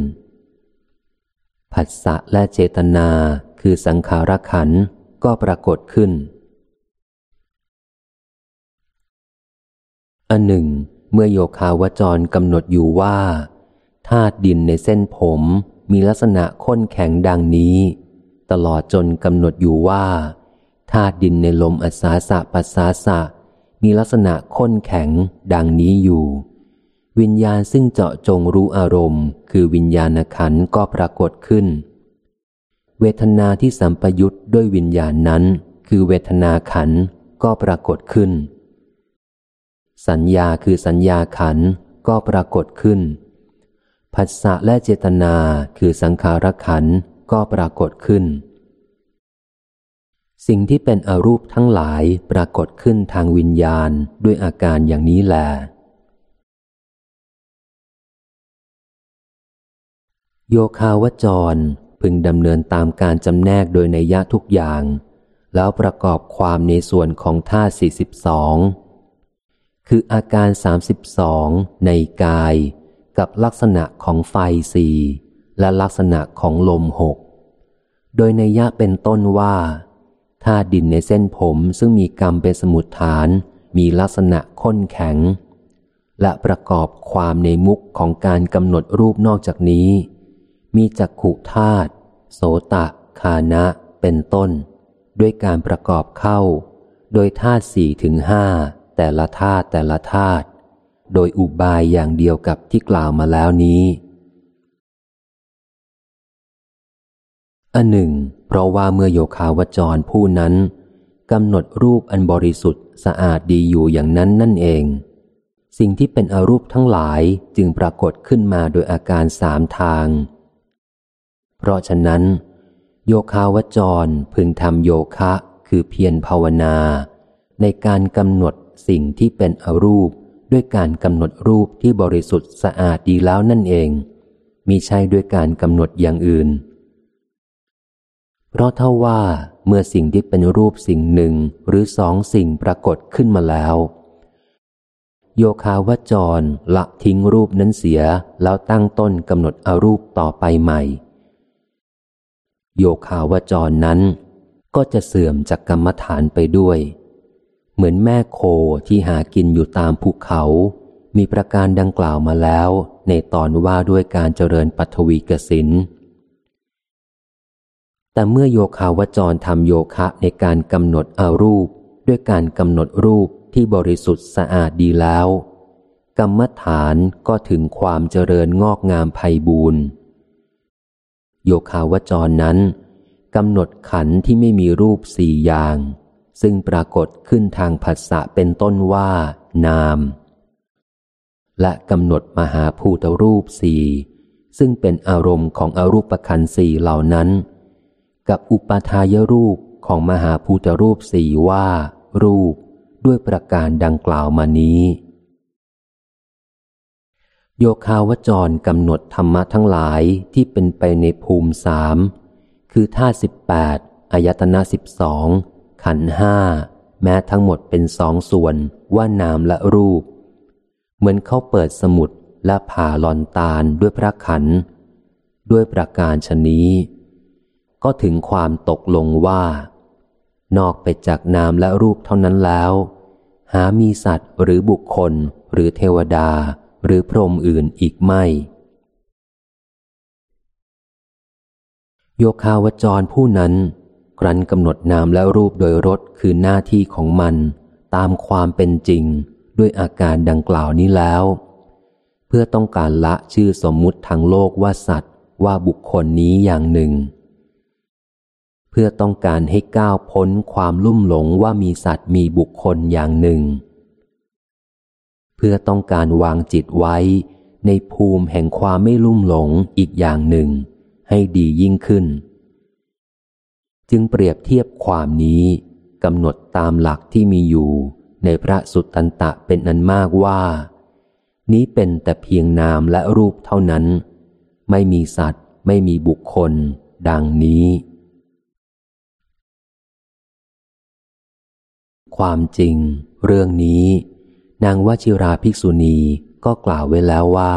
ผัสสะและเจตนาคือสังขารขันก็ปรากฏขึ้น อันหนึ่ง เมื่อโยคาวจรกำหนดอยู่ว่าธาตุดินในเส้นผมมีลักษณะข้นแข็งดังนี้ ตลอดจนกำหนดอยู่ว่าธาตุดินในลมอัศาสะปัสสาสะ มีลักษณะข้นแข็งดังนี้อยู่ วิญญาณซึ่งเจาะจงรู้อารมณ์ คือวิญญาณขันก็ปรากฏขึ้น เวทนาที่สัมปยุตด้วยวิญญาณนั้น คือเวทนาขันก็ปรากฏขึ้น สัญญาคือสัญญาขันก็ปรากฏขึ้น ผัสสะและเจตนาคือสังขารขันก็ปรากฏขึ้น สิ่งที่เป็นอรูปทั้งหลายปรากฏขึ้นทางวิญญาณด้วยอาการอย่างนี้แหละ โยคาวจรพึงดำเนินตามการจำแนกโดยในยะทุกอย่าง แล้วประกอบความในส่วนของท่าสี่สิบสองคืออาการสามสิบสองในกาย กับลักษณะของไฟสี่และลักษณะของลมหก โดยในยะเป็นต้นว่าถ้าดินในเส้นผมซึ่งมีกรรมเป็นสมุดฐาน มีลักษณะข้นแข็ง และประกอบความในมุกของการกำหนดรูปนอกจากนี้ มีจักขุธาตุโสตะคานะ เป็นต้น ด้วยการประกอบเข้า โดยธาตุสี่ถึงห้าแต่ละธาตุแต่ละธาตุโดยอุบายอย่างเดียวกับที่กล่าวมาแล้วนี้อันหนึ่ง เพราะว่าเมื่อโยคาวจรผู้นั้นกำหนดรูปอันบริสุทธิ์สะอาดดีอยู่อย่างนั้นนั่นเอง สิ่งที่เป็นอรูปทั้งหลายจึงปรากฏขึ้นมาโดยอาการสามทาง เพราะฉะนั้น โยคาวจรพึงทำโยคะคือเพียรภาวนา ในการกำหนดสิ่งที่เป็นอรูป ด้วยการกำหนดรูปที่บริสุทธิ์สะอาดดีแล้วนั่นเองมิใช่ด้วยการกำหนดอย่างอื่น เพราะเท่าว่าเมื่อสิ่งที่เป็นรูปสิ่งหนึ่งหรือสองสิ่งปรากฏขึ้นมาแล้ว โยคาวจรละทิ้งรูปนั้นเสียแล้วตั้งต้นกำหนดอรูปต่อไปใหม่ โยคาวจรนั้น ก็จะเสื่อมจากกรรมฐานไปด้วย เหมือนแม่โคที่หากินอยู่ตามภูเขา มีประการดังกล่าวมาแล้วในตอนว่าด้วยการเจริญปัทวีกสินแต่เมื่อโยคาวจรทำโยคะในการกำหนดอารูป ด้วยการกำหนดรูปที่บริสุทธิ์สะอาดดีแล้ว กรรมฐานก็ถึงความเจริญงอกงามไพบูรณ์ โยคาวจรนั้นกำหนดขันที่ไม่มีรูปสี่อย่าง ซึ่งปรากฏขึ้นทางผัสสะเป็นต้นว่า นาม และกำหนดมหาภูตรูปสี่ซึ่งเป็นอารมณ์ของอรูปขันสี่เหล่านั้น กับอุปทายรูปของมหาภูตรูปสี่ว่า รูปด้วยประการดังกล่าวมานี้ โยคาวจรกำหนดธรรมะทั้งหลายที่เป็นไปในภูมิสามคือท่าสิบแปดอายตนะสิบสองขันห้าแม้ทั้งหมดเป็นสองส่วนว่านามและรูป เหมือนเขาเปิดสมุดและผ่าลอนตาลด้วยพระขัน ด้วยประการชนี้ ก็ถึงความตกลงว่า นอกไปจากนามและรูปเท่านั้นแล้ว หามีสัตว์หรือบุคคลหรือเทวดา หรือพรมอื่นอีกไม่ โยคาวจรผู้นั้นครั้นกำหนดนามและรูปโดยรถคือหน้าที่ของมัน ตามความเป็นจริงด้วยอาการดังกล่าวนี้แล้ว เพื่อต้องการละชื่อสมมุติทางโลกว่าสัตว์ว่าบุคคลนี้อย่างหนึ่ง เพื่อต้องการให้ก้าวพ้นความลุ่มหลงว่ามีสัตว์มีบุคคลอย่างหนึ่ง เพื่อต้องการวางจิตไว้ ในภูมิแห่งความไม่ลุ่มหลงอีกอย่างหนึ่ง ให้ดียิ่งขึ้น จึงเปรียบเทียบความนี้กำหนดตามหลักที่มีอยู่ในพระสุตตันตะเป็นอันมากว่า นี้เป็นแต่เพียงนามและรูปเท่านั้น ไม่มีสัตว์ ไม่มีบุคคล ดังนี้ ความจริง เรื่องนี้ นางวชิราภิกษุณีก็กล่าวไว้แล้วว่า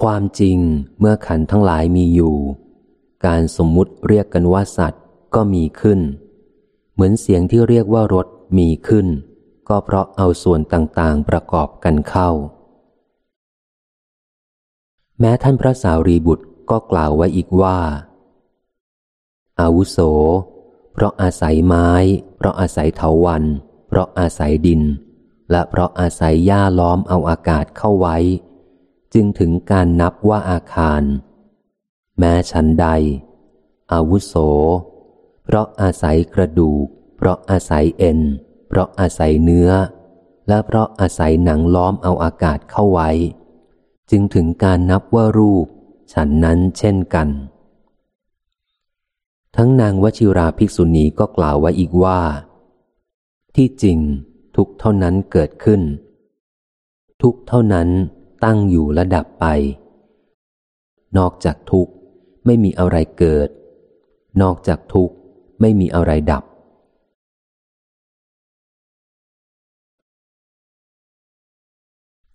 ความจริงเมื่อขันทั้งหลายมีอยู่ การสมมุติเรียกกันว่าสัตว์ก็มีขึ้น เหมือนเสียงที่เรียกว่ารถมีขึ้น ก็เพราะเอาส่วนต่างๆประกอบกันเข้า แม้ท่านพระสารีบุตรก็กล่าวไว้อีกว่า อาวุโส เพราะอาศัยไม้ เพราะอาศัยเถาวันเพราะอาศัยดิน และเพราะอาศัยหญ้าล้อมเอาอากาศเข้าไว้ จึงถึงการนับว่าอาคาร แม้ฉันใด อาวุโส เพราะอาศัยกระดูก เพราะอาศัยเอ็น เพราะอาศัยเนื้อ และเพราะอาศัยหนังล้อมเอาอากาศเข้าไว้ จึงถึงการนับว่ารูป ฉันนั้นเช่นกันทั้งนางวชิราภิกษุณีก็กล่าวไว้อีกว่า ที่จริงทุกเท่านั้นเกิดขึ้น ทุกเท่านั้นตั้งอยู่และดับไป นอกจากทุกไม่มีอะไรเกิด นอกจากทุกไม่มีอะไรดับ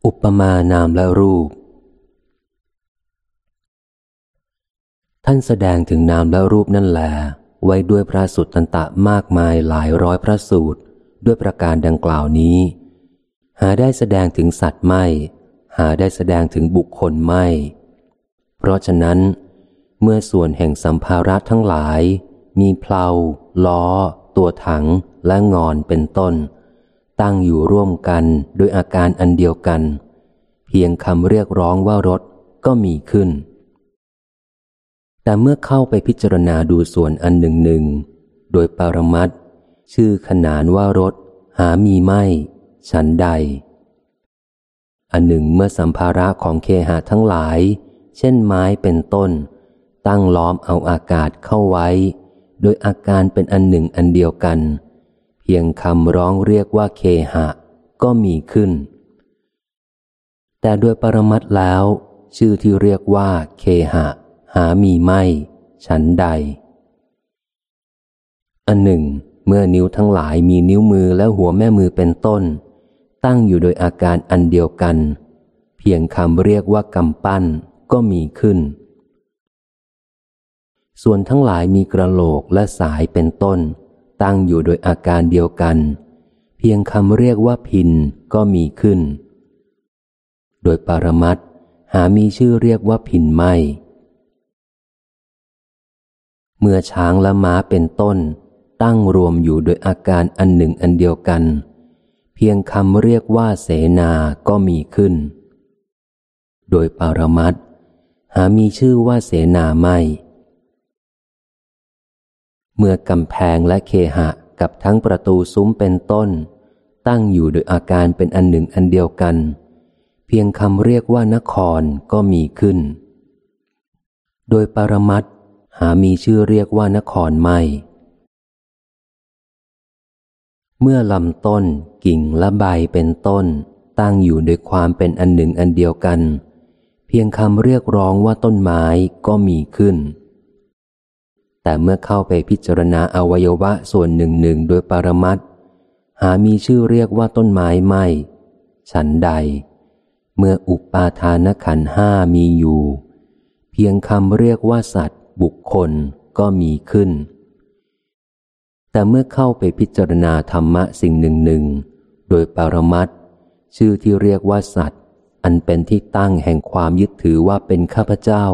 อุปมานามและรูป ท่านแสดงถึงนามและรูปนั่นแหละไว้ด้วยพระสุตตันตะมากมายหลายร้อยพระสูตร ด้วยประการดังกล่าวนี้ หาได้แสดงถึงสัตว์ไม่ หาได้แสดงถึงบุคคลไม่ เพราะฉะนั้น เมื่อส่วนแห่งสัมภาระทั้งหลาย มีเพลาล้อ ตัวถังและงอนเป็นต้น ตั้งอยู่ร่วมกันโดยอาการอันเดียวกัน เพียงคำเรียกร้องว่ารถก็มีขึ้น แต่เมื่อเข้าไปพิจารณาดูส่วนอันหนึ่งหนึ่งโดยปรมัต ชื่อขนานว่ารถ หามีไม่ ฉันใด อันหนึ่งเมื่อสัมภาระของเคหะทั้งหลาย เช่นไม้เป็นต้น ตั้งล้อมเอาอากาศเข้าไว้ โดยอาการเป็นอันหนึ่งอันเดียวกัน เพียงคำร้องเรียกว่าเคหะ ก็มีขึ้น แต่โดยปรมัตแล้ว ชื่อที่เรียกว่า เคหะ หามีไม่ ฉันใด อันหนึ่ง เมื่อนิ้วทั้งหลายมีนิ้วมือและหัวแม่มือเป็นต้น ตั้งอยู่โดยอาการอันเดียวกัน เพียงคำเรียกว่ากำปั้นก็มีขึ้น ส่วนทั้งหลายมีกระโหลกและสายเป็นต้น ตั้งอยู่โดยอาการเดียวกัน เพียงคำเรียกว่าพินก็มีขึ้น โดยปรมัตหามีชื่อเรียกว่าพินไม่ เมื่อช้างและม้าเป็นต้น ตั้งรวมอยู่โดยอาการอันหนึ่งอันเดียวกัน เพียงคำเรียกว่าเสนาก็มีขึ้น โดยปารมัตหามีชื่อว่าเสนาไม่ เมื่อกำแพงและเคหะกับทั้งประตูซุ้มเป็นต้น ตั้งอยู่โดยอาการเป็นอันหนึ่งอันเดียวกัน เพียงคำเรียกว่านครก็มีขึ้น โดยปารมัตหามีชื่อเรียกว่านครไม่ เมื่อลำต้น กิ่งและใบเป็นต้น ตั้งอยู่โดยความเป็นอันหนึ่งอันเดียวกัน เพียงคำเรียกร้องว่าต้นไม้ก็มีขึ้น แต่เมื่อเข้าไปพิจารณาอวัยวะส่วนหนึ่งหนึ่งโดยปรมัตหามีชื่อเรียกว่าต้นไม้ไม่ ฉันใด เมื่ออุปาทานขันห้ามีอยู่ เพียงคำเรียกว่าสัตว์ บุคคลก็มีขึ้น แต่เมื่อเข้าไปพิจารณาธรรมะสิ่งหนึ่งหนึ่งโดยปรมัตชื่อที่เรียกว่าสัตว์ อันเป็นที่ตั้งแห่งความยึดถือว่าเป็นข้าพเจ้า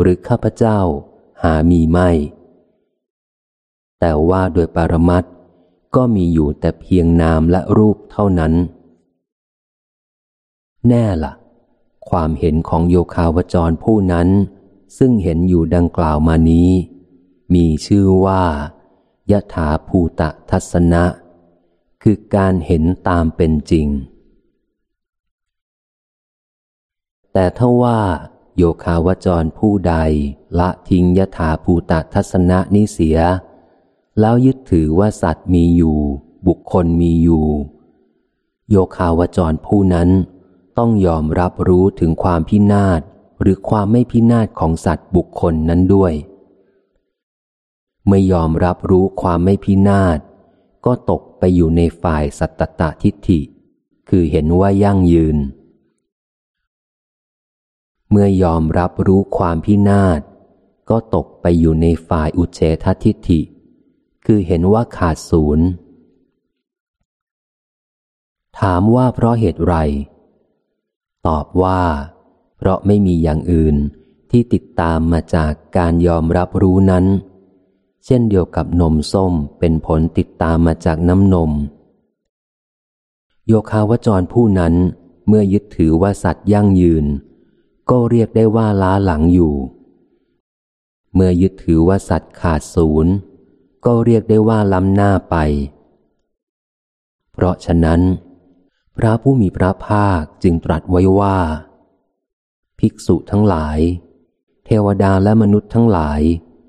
หรือข้าพเจ้า หามีไม่ แต่ว่าโดยปรมัตก็มีอยู่แต่เพียงนามและรูปเท่านั้น แน่ละ่ะ ความเห็นของโยคาวจรผู้นั้น ซึ่งเห็นอยู่ดังกล่าวมานี้ มีชื่อว่า ยถาภูตะทัศนะ คือการเห็นตามเป็นจริง แต่ถ้าว่า โยคาวจรผู้ใดละทิ้งยถาภูตะทัศนะนี้เสีย แล้วยึดถือว่าสัตว์มีอยู่ บุคคลมีอยู่ โยคาวจรผู้นั้นต้องยอมรับรู้ถึงความพินาศหรือความไม่พินาศของสัตว์บุคคลนั้นด้วย ไม่ยอมรับรู้ความไม่พินาศ ก็ตกไปอยู่ในฝ่ายสัตตตทิฏฐิ คือเห็นว่ายั่งยืน เมื่อยอมรับรู้ความพินาศ ก็ตกไปอยู่ในฝ่ายอุเฉททิฏฐิ คือเห็นว่าขาดศูนย์ ถามว่าเพราะเหตุไร ตอบว่า เพราะไม่มีอย่างอื่นที่ติดตามมาจากการยอมรับรู้นั้น เช่นเดียวกับนมส้มเป็นผลติดตามมาจากน้ำนม โยคาวจรผู้นั้นเมื่อยึดถือว่าสัตว์ยั่งยืน ก็เรียกได้ว่าล้าหลังอยู่ เมื่อยึดถือว่าสัตว์ขาดศูนย์ก็เรียกได้ว่าล้ำหน้าไป เพราะฉะนั้น พระผู้มีพระภาคจึงตรัสไว้ว่า ภิกษุทั้งหลาย เทวดาและมนุษย์ทั้งหลาย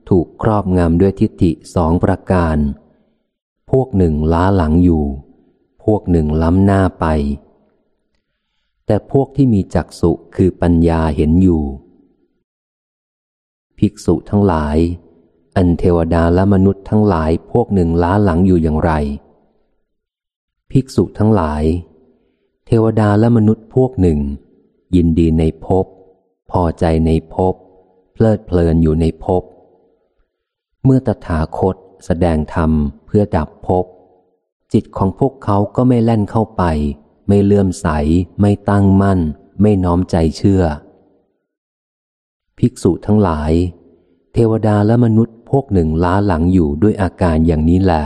ถูกครอบงำด้วยทิฏฐิสองประการ พวกหนึ่งล้าหลังอยู่ พวกหนึ่งล้ำหน้าไป แต่พวกที่มีจักสุคือปัญญาเห็นอยู่ ภิกษุทั้งหลาย อันเทวดาและมนุษย์ทั้งหลายพวกหนึ่งล้าหลังอยู่อย่างไร ภิกษุทั้งหลาย เทวดาและมนุษย์พวกหนึ่ง ยินดีในภพพอใจในภพเพลิดเพลินอยู่ในภพ เมื่อตถาคตแสดงธรรมเพื่อดับภพจิตของพวกเขาก็ไม่แล่นเข้าไป ไม่เลื่อมใส ไม่ตั้งมั่น ไม่น้อมใจเชื่อ ภิกษุทั้งหลาย เทวดาและมนุษย์พวกหนึ่งล้าหลังอยู่ด้วยอาการอย่างนี้แหละ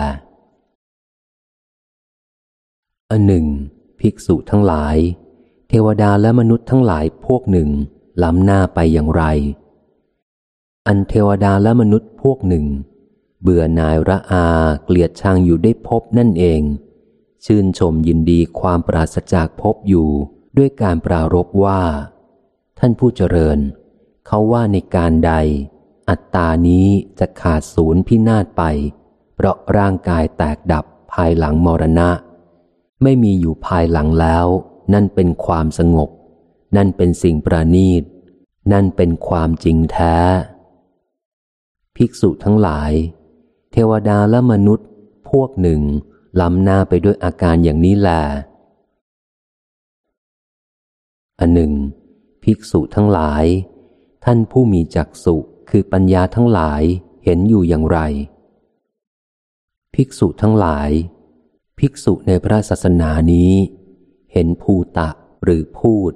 อันหนึ่ง ภิกษุทั้งหลาย เทวดาและมนุษย์ทั้งหลายพวกหนึ่งล้ำหน้าไปอย่างไร อันเทวดาและมนุษย์พวกหนึ่ง เบื่อนายระอาเกลียดชังอยู่ได้พบนั่นเอง ชื่นชมยินดีความปราศจากพบอยู่ด้วยการปรารบว่า ท่านผู้เจริญ เขาว่าในการใด อัตตานี้จะขาดศูนย์พินาศไป เพราะร่างกายแตกดับภายหลังมรณะ ไม่มีอยู่ภายหลังแล้ว นั่นเป็นความสงบ นั่นเป็นสิ่งประณีต นั่นเป็นความจริงแท้ ภิกษุทั้งหลาย เทวดาและมนุษย์ พวกหนึ่งล้ำหน้าไปด้วยอาการอย่างนี้แลอันหนึ่ง ภิกษุทั้งหลาย ท่านผู้มีจักสุคือปัญญาทั้งหลายเห็นอยู่อย่างไร ภิกษุทั้งหลาย ภิกษุในพระศาสนานี้ เห็นภูตะหรือพูด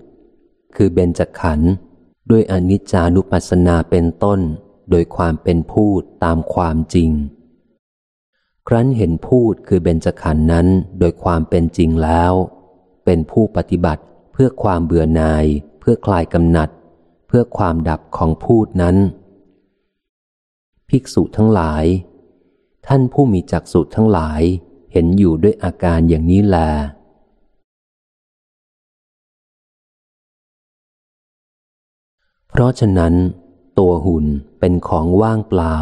คือเบญจขันธ์ด้วยอนิจจานุปัสสนาเป็นต้น โดยความเป็นพูดตามความจริง ครั้นเห็นพูดคือเบญจขันธ์นั้นโดยความเป็นจริงแล้ว เป็นผู้ปฏิบัติเพื่อความเบื่อหน่าย เพื่อคลายกำหนัด เพื่อความดับของพูดนั้น ภิกษุทั้งหลาย ท่านผู้มีจักษุทั้งหลายเห็นอยู่ด้วยอาการอย่างนี้แลเพราะฉะนั้น ตัวหุ่นเป็นของว่างเปล่า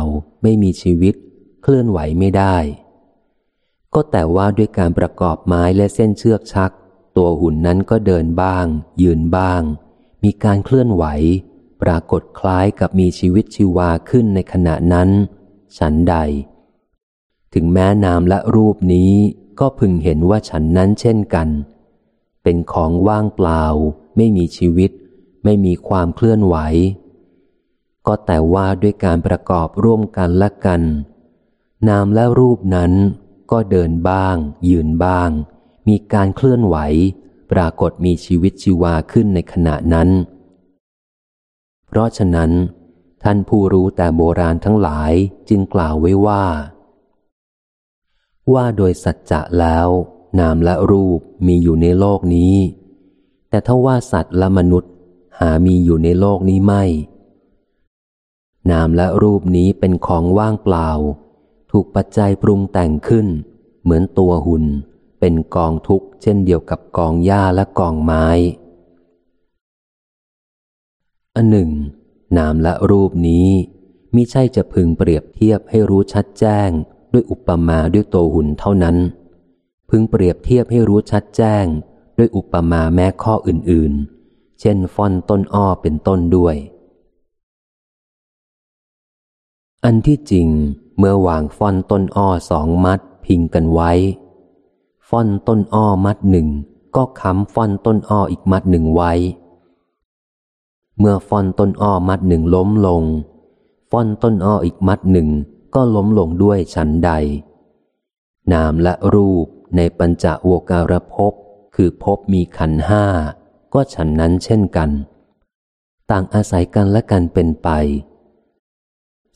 ไม่มีชีวิต เคลื่อนไหวไม่ได้ ก็แต่ว่าด้วยการประกอบไม้และเส้นเชือกชัก ตัวหุ่นนั้นก็เดินบ้าง ยืนบ้าง มีการเคลื่อนไหว ปรากฏคล้ายกับมีชีวิตชีวาขึ้นในขณะนั้น ฉันใด ถึงแม้นามและรูปนี้ก็พึงเห็นว่าฉันนั้นเช่นกัน เป็นของว่างเปล่า ไม่มีชีวิต ไม่มีความเคลื่อนไหว ก็แต่ว่าด้วยการประกอบร่วมกันละกัน นามและรูปนั้นก็เดินบ้าง ยืนบ้าง มีการเคลื่อนไหว ปรากฏมีชีวิตชีวาขึ้นในขณะนั้น เพราะฉะนั้น ท่านผู้รู้แต่โบราณทั้งหลายจึงกล่าวไว้ว่า ว่าโดยสัจจะแล้ว นามและรูปมีอยู่ในโลกนี้ แต่ถ้าว่าสัตว์และมนุษย์หามีอยู่ในโลกนี้ไม่ นามและรูปนี้เป็นของว่างเปล่า ถูกปัจจัยปรุงแต่งขึ้น เหมือนตัวหุ่น เป็นกองทุกข์เช่นเดียวกับกองหญ้าและกองไม้อันหนึ่ง นามและรูปนี้มิใช่จะพึงเปรียบเทียบให้รู้ชัดแจ้ง ด้วยอุปมาด้วยตัวหุ่นเท่านั้น พึงเปรียบเทียบให้รู้ชัดแจ้ง ด้วยอุปมาแม้ข้ออื่นๆ เช่นฟ่อนต้นอ้อเป็นต้นด้วย อันที่จริงเมื่อวางฟ่อนต้นอ้อสองมัดพิงกันไว้ ฟ่อนต้นอ้อมัดหนึ่งก็ค้ำฟ่อนต้นอ้ออีกมัดหนึ่งไว้ เมื่อฟ่อนต้นอ้อมัดหนึ่งล้มลง ฟ่อนต้นอ้ออีกมัดหนึ่งก็ล้มลงด้วยฉันใด นามและรูปในปัญจโวการภพคือภพมีขันห้าก็ฉันนั้นเช่นกัน ต่างอาศัยกันและกันเป็นไป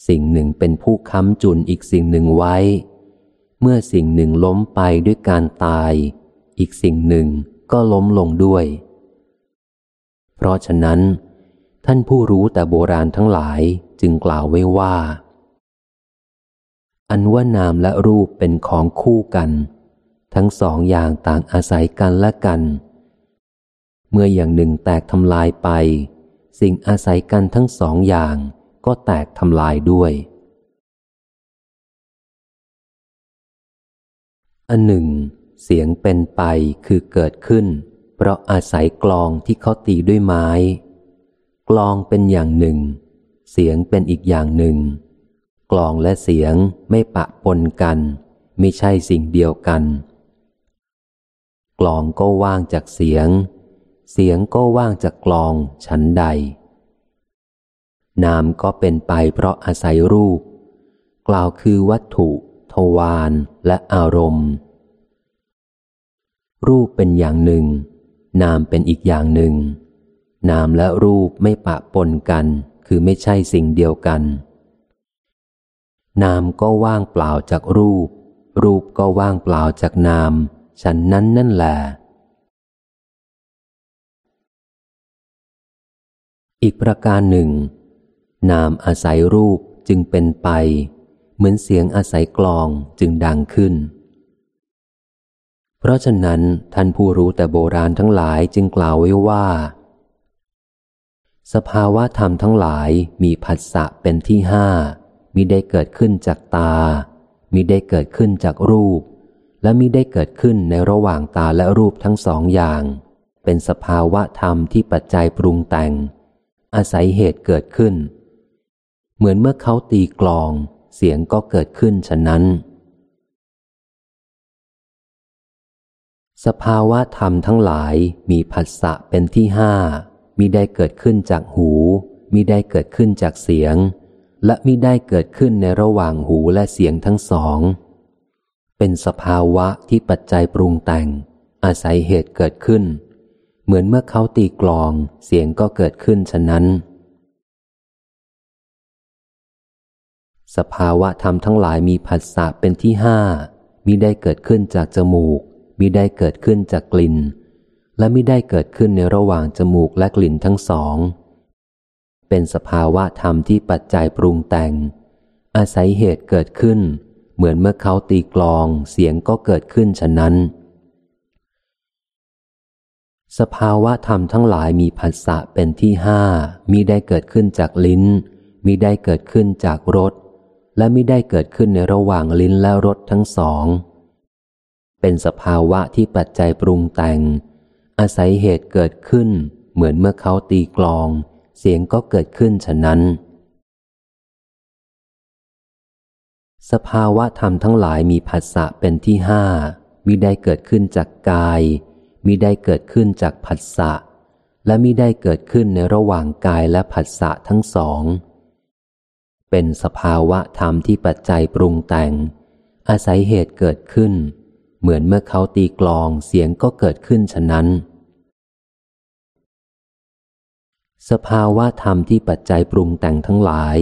สิ่งหนึ่งเป็นผู้ค้ำจุนอีกสิ่งหนึ่งไว้ เมื่อสิ่งหนึ่งล้มไปด้วยการตาย อีกสิ่งหนึ่งก็ล้มลงด้วย เพราะฉะนั้น ท่านผู้รู้แต่โบราณทั้งหลายจึงกล่าวไว้ว่า อันว่านามและรูปเป็นของคู่กัน ทั้งสองอย่างต่างอาศัยกันและกัน เมื่ออย่างหนึ่งแตกทำลายไป สิ่งอาศัยกันทั้งสองอย่าง ก็แตกทำลายด้วย อันหนึ่ง เสียงเป็นไปคือเกิดขึ้น เพราะอาศัยกลองที่เขาตีด้วยไม้ กลองเป็นอย่างหนึ่ง เสียงเป็นอีกอย่างหนึ่ง กลองและเสียงไม่ปะปนกัน ไม่ใช่สิ่งเดียวกัน กลองก็ว่างจากเสียง เสียงก็ว่างจากกลองฉันใด นามก็เป็นไปเพราะอาศัยรูป กล่าวคือวัตถุ ทวารและอารมณ์ รูปเป็นอย่างหนึ่ง นามเป็นอีกอย่างหนึ่ง นามและรูปไม่ปะปนกัน คือไม่ใช่สิ่งเดียวกัน นามก็ว่างเปล่าจากรูป รูปก็ว่างเปล่าจากนาม ฉันนั้นนั่นแหละอีกประการหนึ่ง นามอาศัยรูปจึงเป็นไป เหมือนเสียงอาศัยกลองจึงดังขึ้น เพราะฉะนั้นท่านผู้รู้แต่โบราณทั้งหลายจึงกล่าวไว้ว่า สภาวะธรรมทั้งหลายมีผัสสะเป็นที่ห้ามิได้เกิดขึ้นจากตา มิได้เกิดขึ้นจากรูป และมิได้เกิดขึ้นในระหว่างตาและรูปทั้งสองอย่าง เป็นสภาวะธรรมที่ปัจจัยปรุงแต่ง อาศัยเหตุเกิดขึ้น เหมือนเมื่อเขาตีกลอง เสียงก็เกิดขึ้นฉะนั้น สภาวะธรรมทั้งหลายมีผัสสะเป็นที่ห้ามิได้เกิดขึ้นจากหูมิได้เกิดขึ้นจากเสียง และมิได้เกิดขึ้นในระหว่างหูและเสียงทั้งสอง เป็นสภาวะที่ปัจจัยปรุงแต่ง อาศัยเหตุเกิดขึ้น เหมือนเมื่อเขาตีกลอง เสียงก็เกิดขึ้นฉะนั้น สภาวะธรรมทั้งหลายมีผัสสะเป็นที่ห้ามิได้เกิดขึ้นจากจมูกมิได้เกิดขึ้นจากกลิ่น และมิได้เกิดขึ้นในระหว่างจมูกและกลิ่นทั้งสอง เป็นสภาวะธรรมที่ปัจจัยปรุงแต่ง อาศัยเหตุเกิดขึ้น เหมือนเมื่อเขาตีกลองเสียงก็เกิดขึ้นฉะนั้น สภาวะธรรมทั้งหลายมีผัสสะเป็นที่ห้ามิได้เกิดขึ้นจากลิ้นมิได้เกิดขึ้นจากรส และไม่ได้เกิดขึ้นในระหว่างลิ้นและรสทั้งสอง เป็นสภาวะที่ปัจจัยปรุงแต่ง อาศัยเหตุเกิดขึ้น เหมือนเมื่อเขาตีกลอง เสียงก็เกิดขึ้นฉะนั้น สภาวะธรรมทั้งหลายมีผัสสะเป็นที่ห้ามิได้เกิดขึ้นจากกายมิได้เกิดขึ้นจากผัสสะและมิได้เกิดขึ้นในระหว่างกายและผัสสะทั้งสอง เป็นสภาวะธรรมที่ปัจจัยปรุงแต่ง อาศัยเหตุเกิดขึ้น เหมือนเมื่อเขาตีกลองเสียงก็เกิดขึ้นฉะนั้น สภาวะธรรมที่ปัจจัยปรุงแต่งทั้งหลาย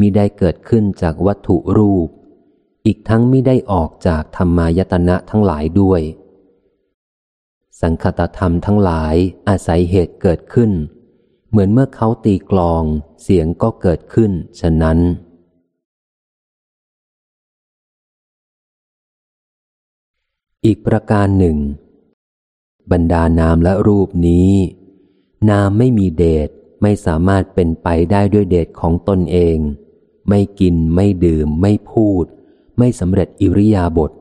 มิได้เกิดขึ้นจากวัตถุรูป อีกทั้งม่ได้ออกจากธรรมายตนะทั้งหลายด้วย สังคตธรรมทั้งหลายอาศัยเหตุเกิดขึ้น เหมือนเมื่อเขาตีกลองเสียงก็เกิดขึ้นฉะนั้น อีกประการหนึ่ง บรรดานามและรูปนี้ นามไม่มีเดชไม่สามารถเป็นไปได้ด้วยเดชของตนเอง ไม่กินไม่ดื่ม ไม่พูด ไม่สำเร็จอิริยาบถ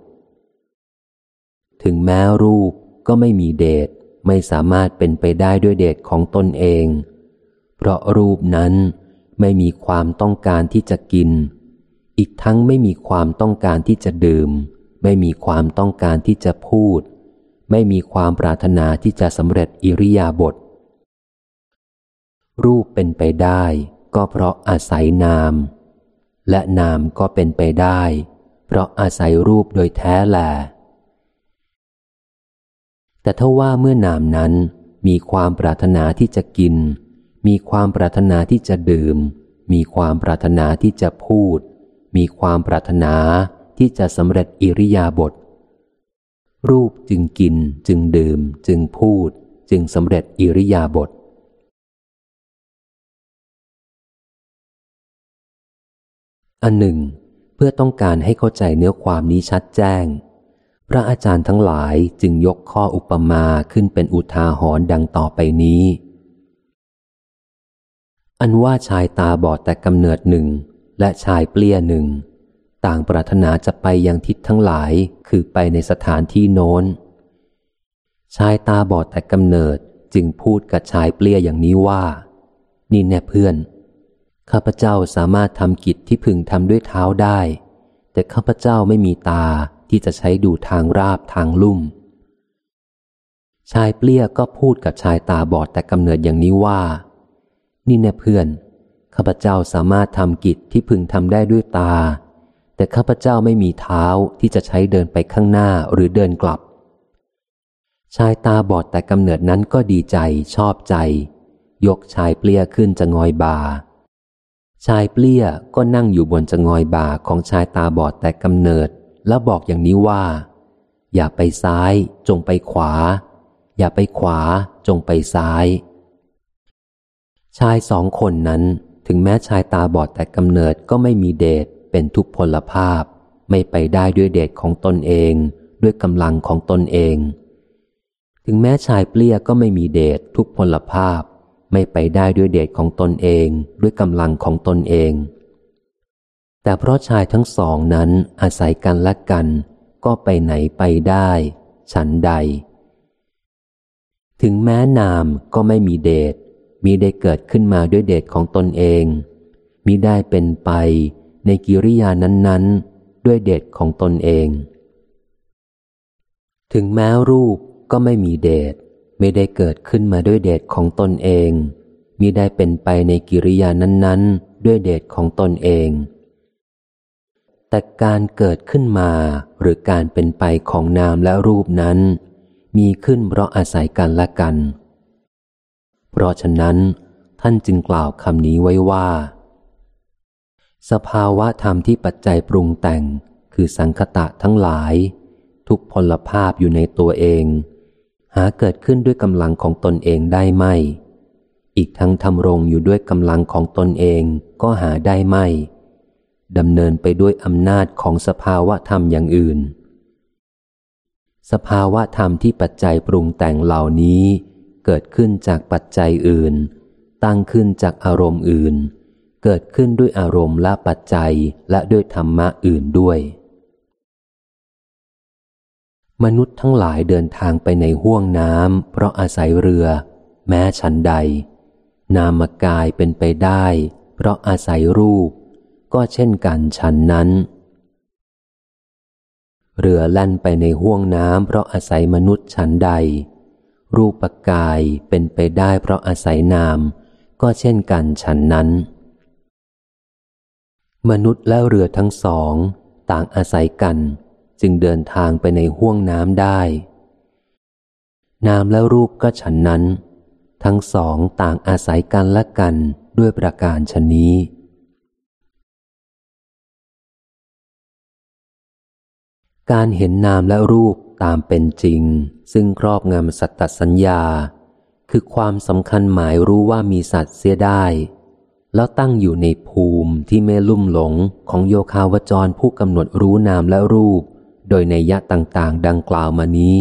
ถึงแม้รูปก็ไม่มีเดชไม่สามารถเป็นไปได้ด้วยเดชของตนเอง เพราะรูปนั้นไม่มีความต้องการที่จะกิน อีกทั้งไม่มีความต้องการที่จะดื่ม ไม่มีความต้องการที่จะพูด ไม่มีความปรารถนาที่จะสำเร็จอิริยาบถรูปเป็นไปได้ก็เพราะอาศัยนาม และนามก็เป็นไปได้ เพราะอาศัยรูปโดยแท้แหลแต่ถ้าว่าเมื่อนามนั้นมีความปรารถนาที่จะกิน มีความปรารถนาที่จะดื่ม มีความปรารถนาที่จะพูด มีความปรารถนาที่จะสำเร็จอิริยาบถรูปจึงกิน จึงดื่ม จึงพูด จึงสำเร็จอิริยาบถอันหนึ่ง เพื่อต้องการให้เข้าใจเนื้อความนี้ชัดแจ้ง พระอาจารย์ทั้งหลายจึงยกข้ออุปมาขึ้นเป็นอุทาหรณ์ดังต่อไปนี้ อันว่าชายตาบอดแต่กำเนิดหนึ่ง และชายเปลี้ยหนึ่ง ต่างปรารถนาจะไปยังทิศทั้งหลายคือไปในสถานที่โน้น ชายตาบอดแต่กำเนิดจึงพูดกับชายเปลี้ยอย่างนี้ว่า นี่แน่เพื่อน ข้าพเจ้าสามารถทำกิจที่พึงทำด้วยเท้าได้ แต่ข้าพเจ้าไม่มีตาที่จะใช้ดูทางราบทางลุ่ม ชายเปลี้ยก็พูดกับชายตาบอดแต่กำเนิดอย่างนี้ว่า นี่แน่เพื่อน ข้าพเจ้าสามารถทำกิจที่พึงทำได้ด้วยตา แต่ข้าพเจ้าไม่มีเท้าที่จะใช้เดินไปข้างหน้าหรือเดินกลับ ชายตาบอดแต่กำเนิดนั้นก็ดีใจชอบใจ ยกชายเปลี้ยขึ้นจะงอยบา ชายเปลี้ยก็นั่งอยู่บนจงอยบาของชายตาบอดแต่กำเนิด แล้วบอกอย่างนี้ว่า อย่าไปซ้าย จงไปขวา อย่าไปขวา จงไปซ้าย ชายสองคนนั้นถึงแม้ชายตาบอดแต่กำเนิดก็ไม่มีเดชเป็นทุกพลภาพ ไม่ไปได้ด้วยเดชของตนเอง ด้วยกำลังของตนเอง ถึงแม้ชายเปลี้ยก็ไม่มีเดชทุกพลภาพ ไม่ไปได้ด้วยเดชของตนเอง ด้วยกำลังของตนเอง แต่เพราะชายทั้งสองนั้นอาศัยกันและกัน ก็ไปไหนไปได้ ฉันใด ถึงแม้นามก็ไม่มีเดช มีได้เกิดขึ้นมาด้วยเดชของตนเองมีได้เป็นไปในกิริยานั้น ๆ ด้วยเดชของตนเอง ถึงแม้รูปก็ไม่มีเดชไม่ได้เกิดขึ้นมาด้วยเดชของตนเองมิได้เป็นไปในกิริยานั้นๆ ด้วยเดชของตนเอง แต่การเกิดขึ้นมาหรือการเป็นไปของนามและรูปนั้น มีขึ้นเพราะอาศัยกันและกัน เพราะฉะนั้นท่านจึงกล่าวคำนี้ไว้ว่า สภาวะธรรมที่ปัจจัยปรุงแต่งคือสังคตะทั้งหลาย ทุกพลภาพอยู่ในตัวเอง หาเกิดขึ้นด้วยกำลังของตนเองได้ไม่ อีกทั้งทำรงอยู่ด้วยกำลังของตนเองก็หาได้ไม่ดำเนินไปด้วยอำนาจของสภาวะธรรมอย่างอื่น สภาวะธรรมที่ปัจจัยปรุงแต่งเหล่านี้ เกิดขึ้นจากปัจจัยอื่น ตั้งขึ้นจากอารมณ์อื่น เกิดขึ้นด้วยอารมณ์และปัจจัยและด้วยธรรมะอื่นด้วย มนุษย์ทั้งหลายเดินทางไปในห้วงน้ำเพราะอาศัยเรือ แม้ฉันใด นามกายเป็นไปได้ เพราะอาศัยรูป ก็เช่นกันฉันนั้นเรือแล่นไปในห้วงน้ำเพราะอาศัยมนุษย์ฉันใด รูปกายเป็นไปได้เพราะอาศัยนาม ก็เช่นกันฉันนั้น มนุษย์และเรือทั้งสอง ต่างอาศัยกัน จึงเดินทางไปในห้วงน้ำได้ นามและรูปก็ฉันนั้น ทั้งสองต่างอาศัยกันและกันด้วยประการชนนี้การเห็นนามและรูป ตามเป็นจริง ซึ่งครอบงำสัตตสัญญา คือความสำคัญหมายรู้ว่ามีสัตว์เสียได้ แล้วตั้งอยู่ในภูมิที่ไม่ลุ่มหลงของโยคาวจรผู้กำหนดรู้นามและรูป โดยในยะต่างๆ ดังกล่าวมานี้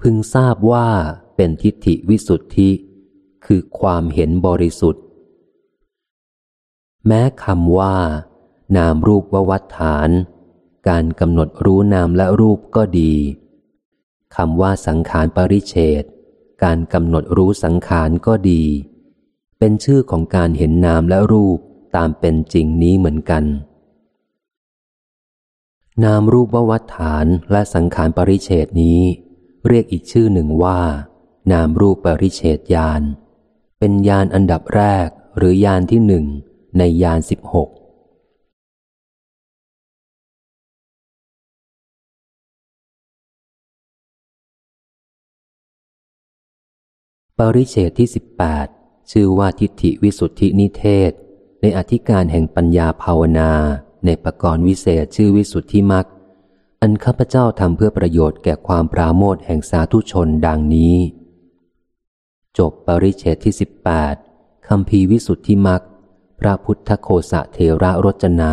พึงทราบว่าเป็นทิฏฐิวิสุทธิ คือความเห็นบริสุทธิ์ แม้คำว่า นามรูปววัฏฐาน การกำหนดรู้นามและรูปก็ดีคำว่าสังขารปริเฉดการกำหนดรู้สังขารก็ดี เป็นชื่อของการเห็นนามและรูปตามเป็นจริงนี้เหมือนกัน นามรูปววัฏฐานและสังขารปริเฉดนี้ เรียกอีกชื่อหนึ่งว่า นามรูปปริเฉดยานเป็นยานอันดับแรกหรือยานที่หนึ่งในยานสิบหก ปริเฉดที่สิบแปดชื่อว่าทิฏฐิวิสุทธินิเทศ ในอธิการแห่งปัญญาภาวนา ในประกรณ์วิเศษชื่อวิสุทธิมักอันข้าพเจ้าทำเพื่อประโยชน์แก่ความปราโมทแห่งสาธุชนดังนี้ จบปริเชตที่สิบแปดคำพีวิสุทธิมักพระพุทธโคสะเทระรจนา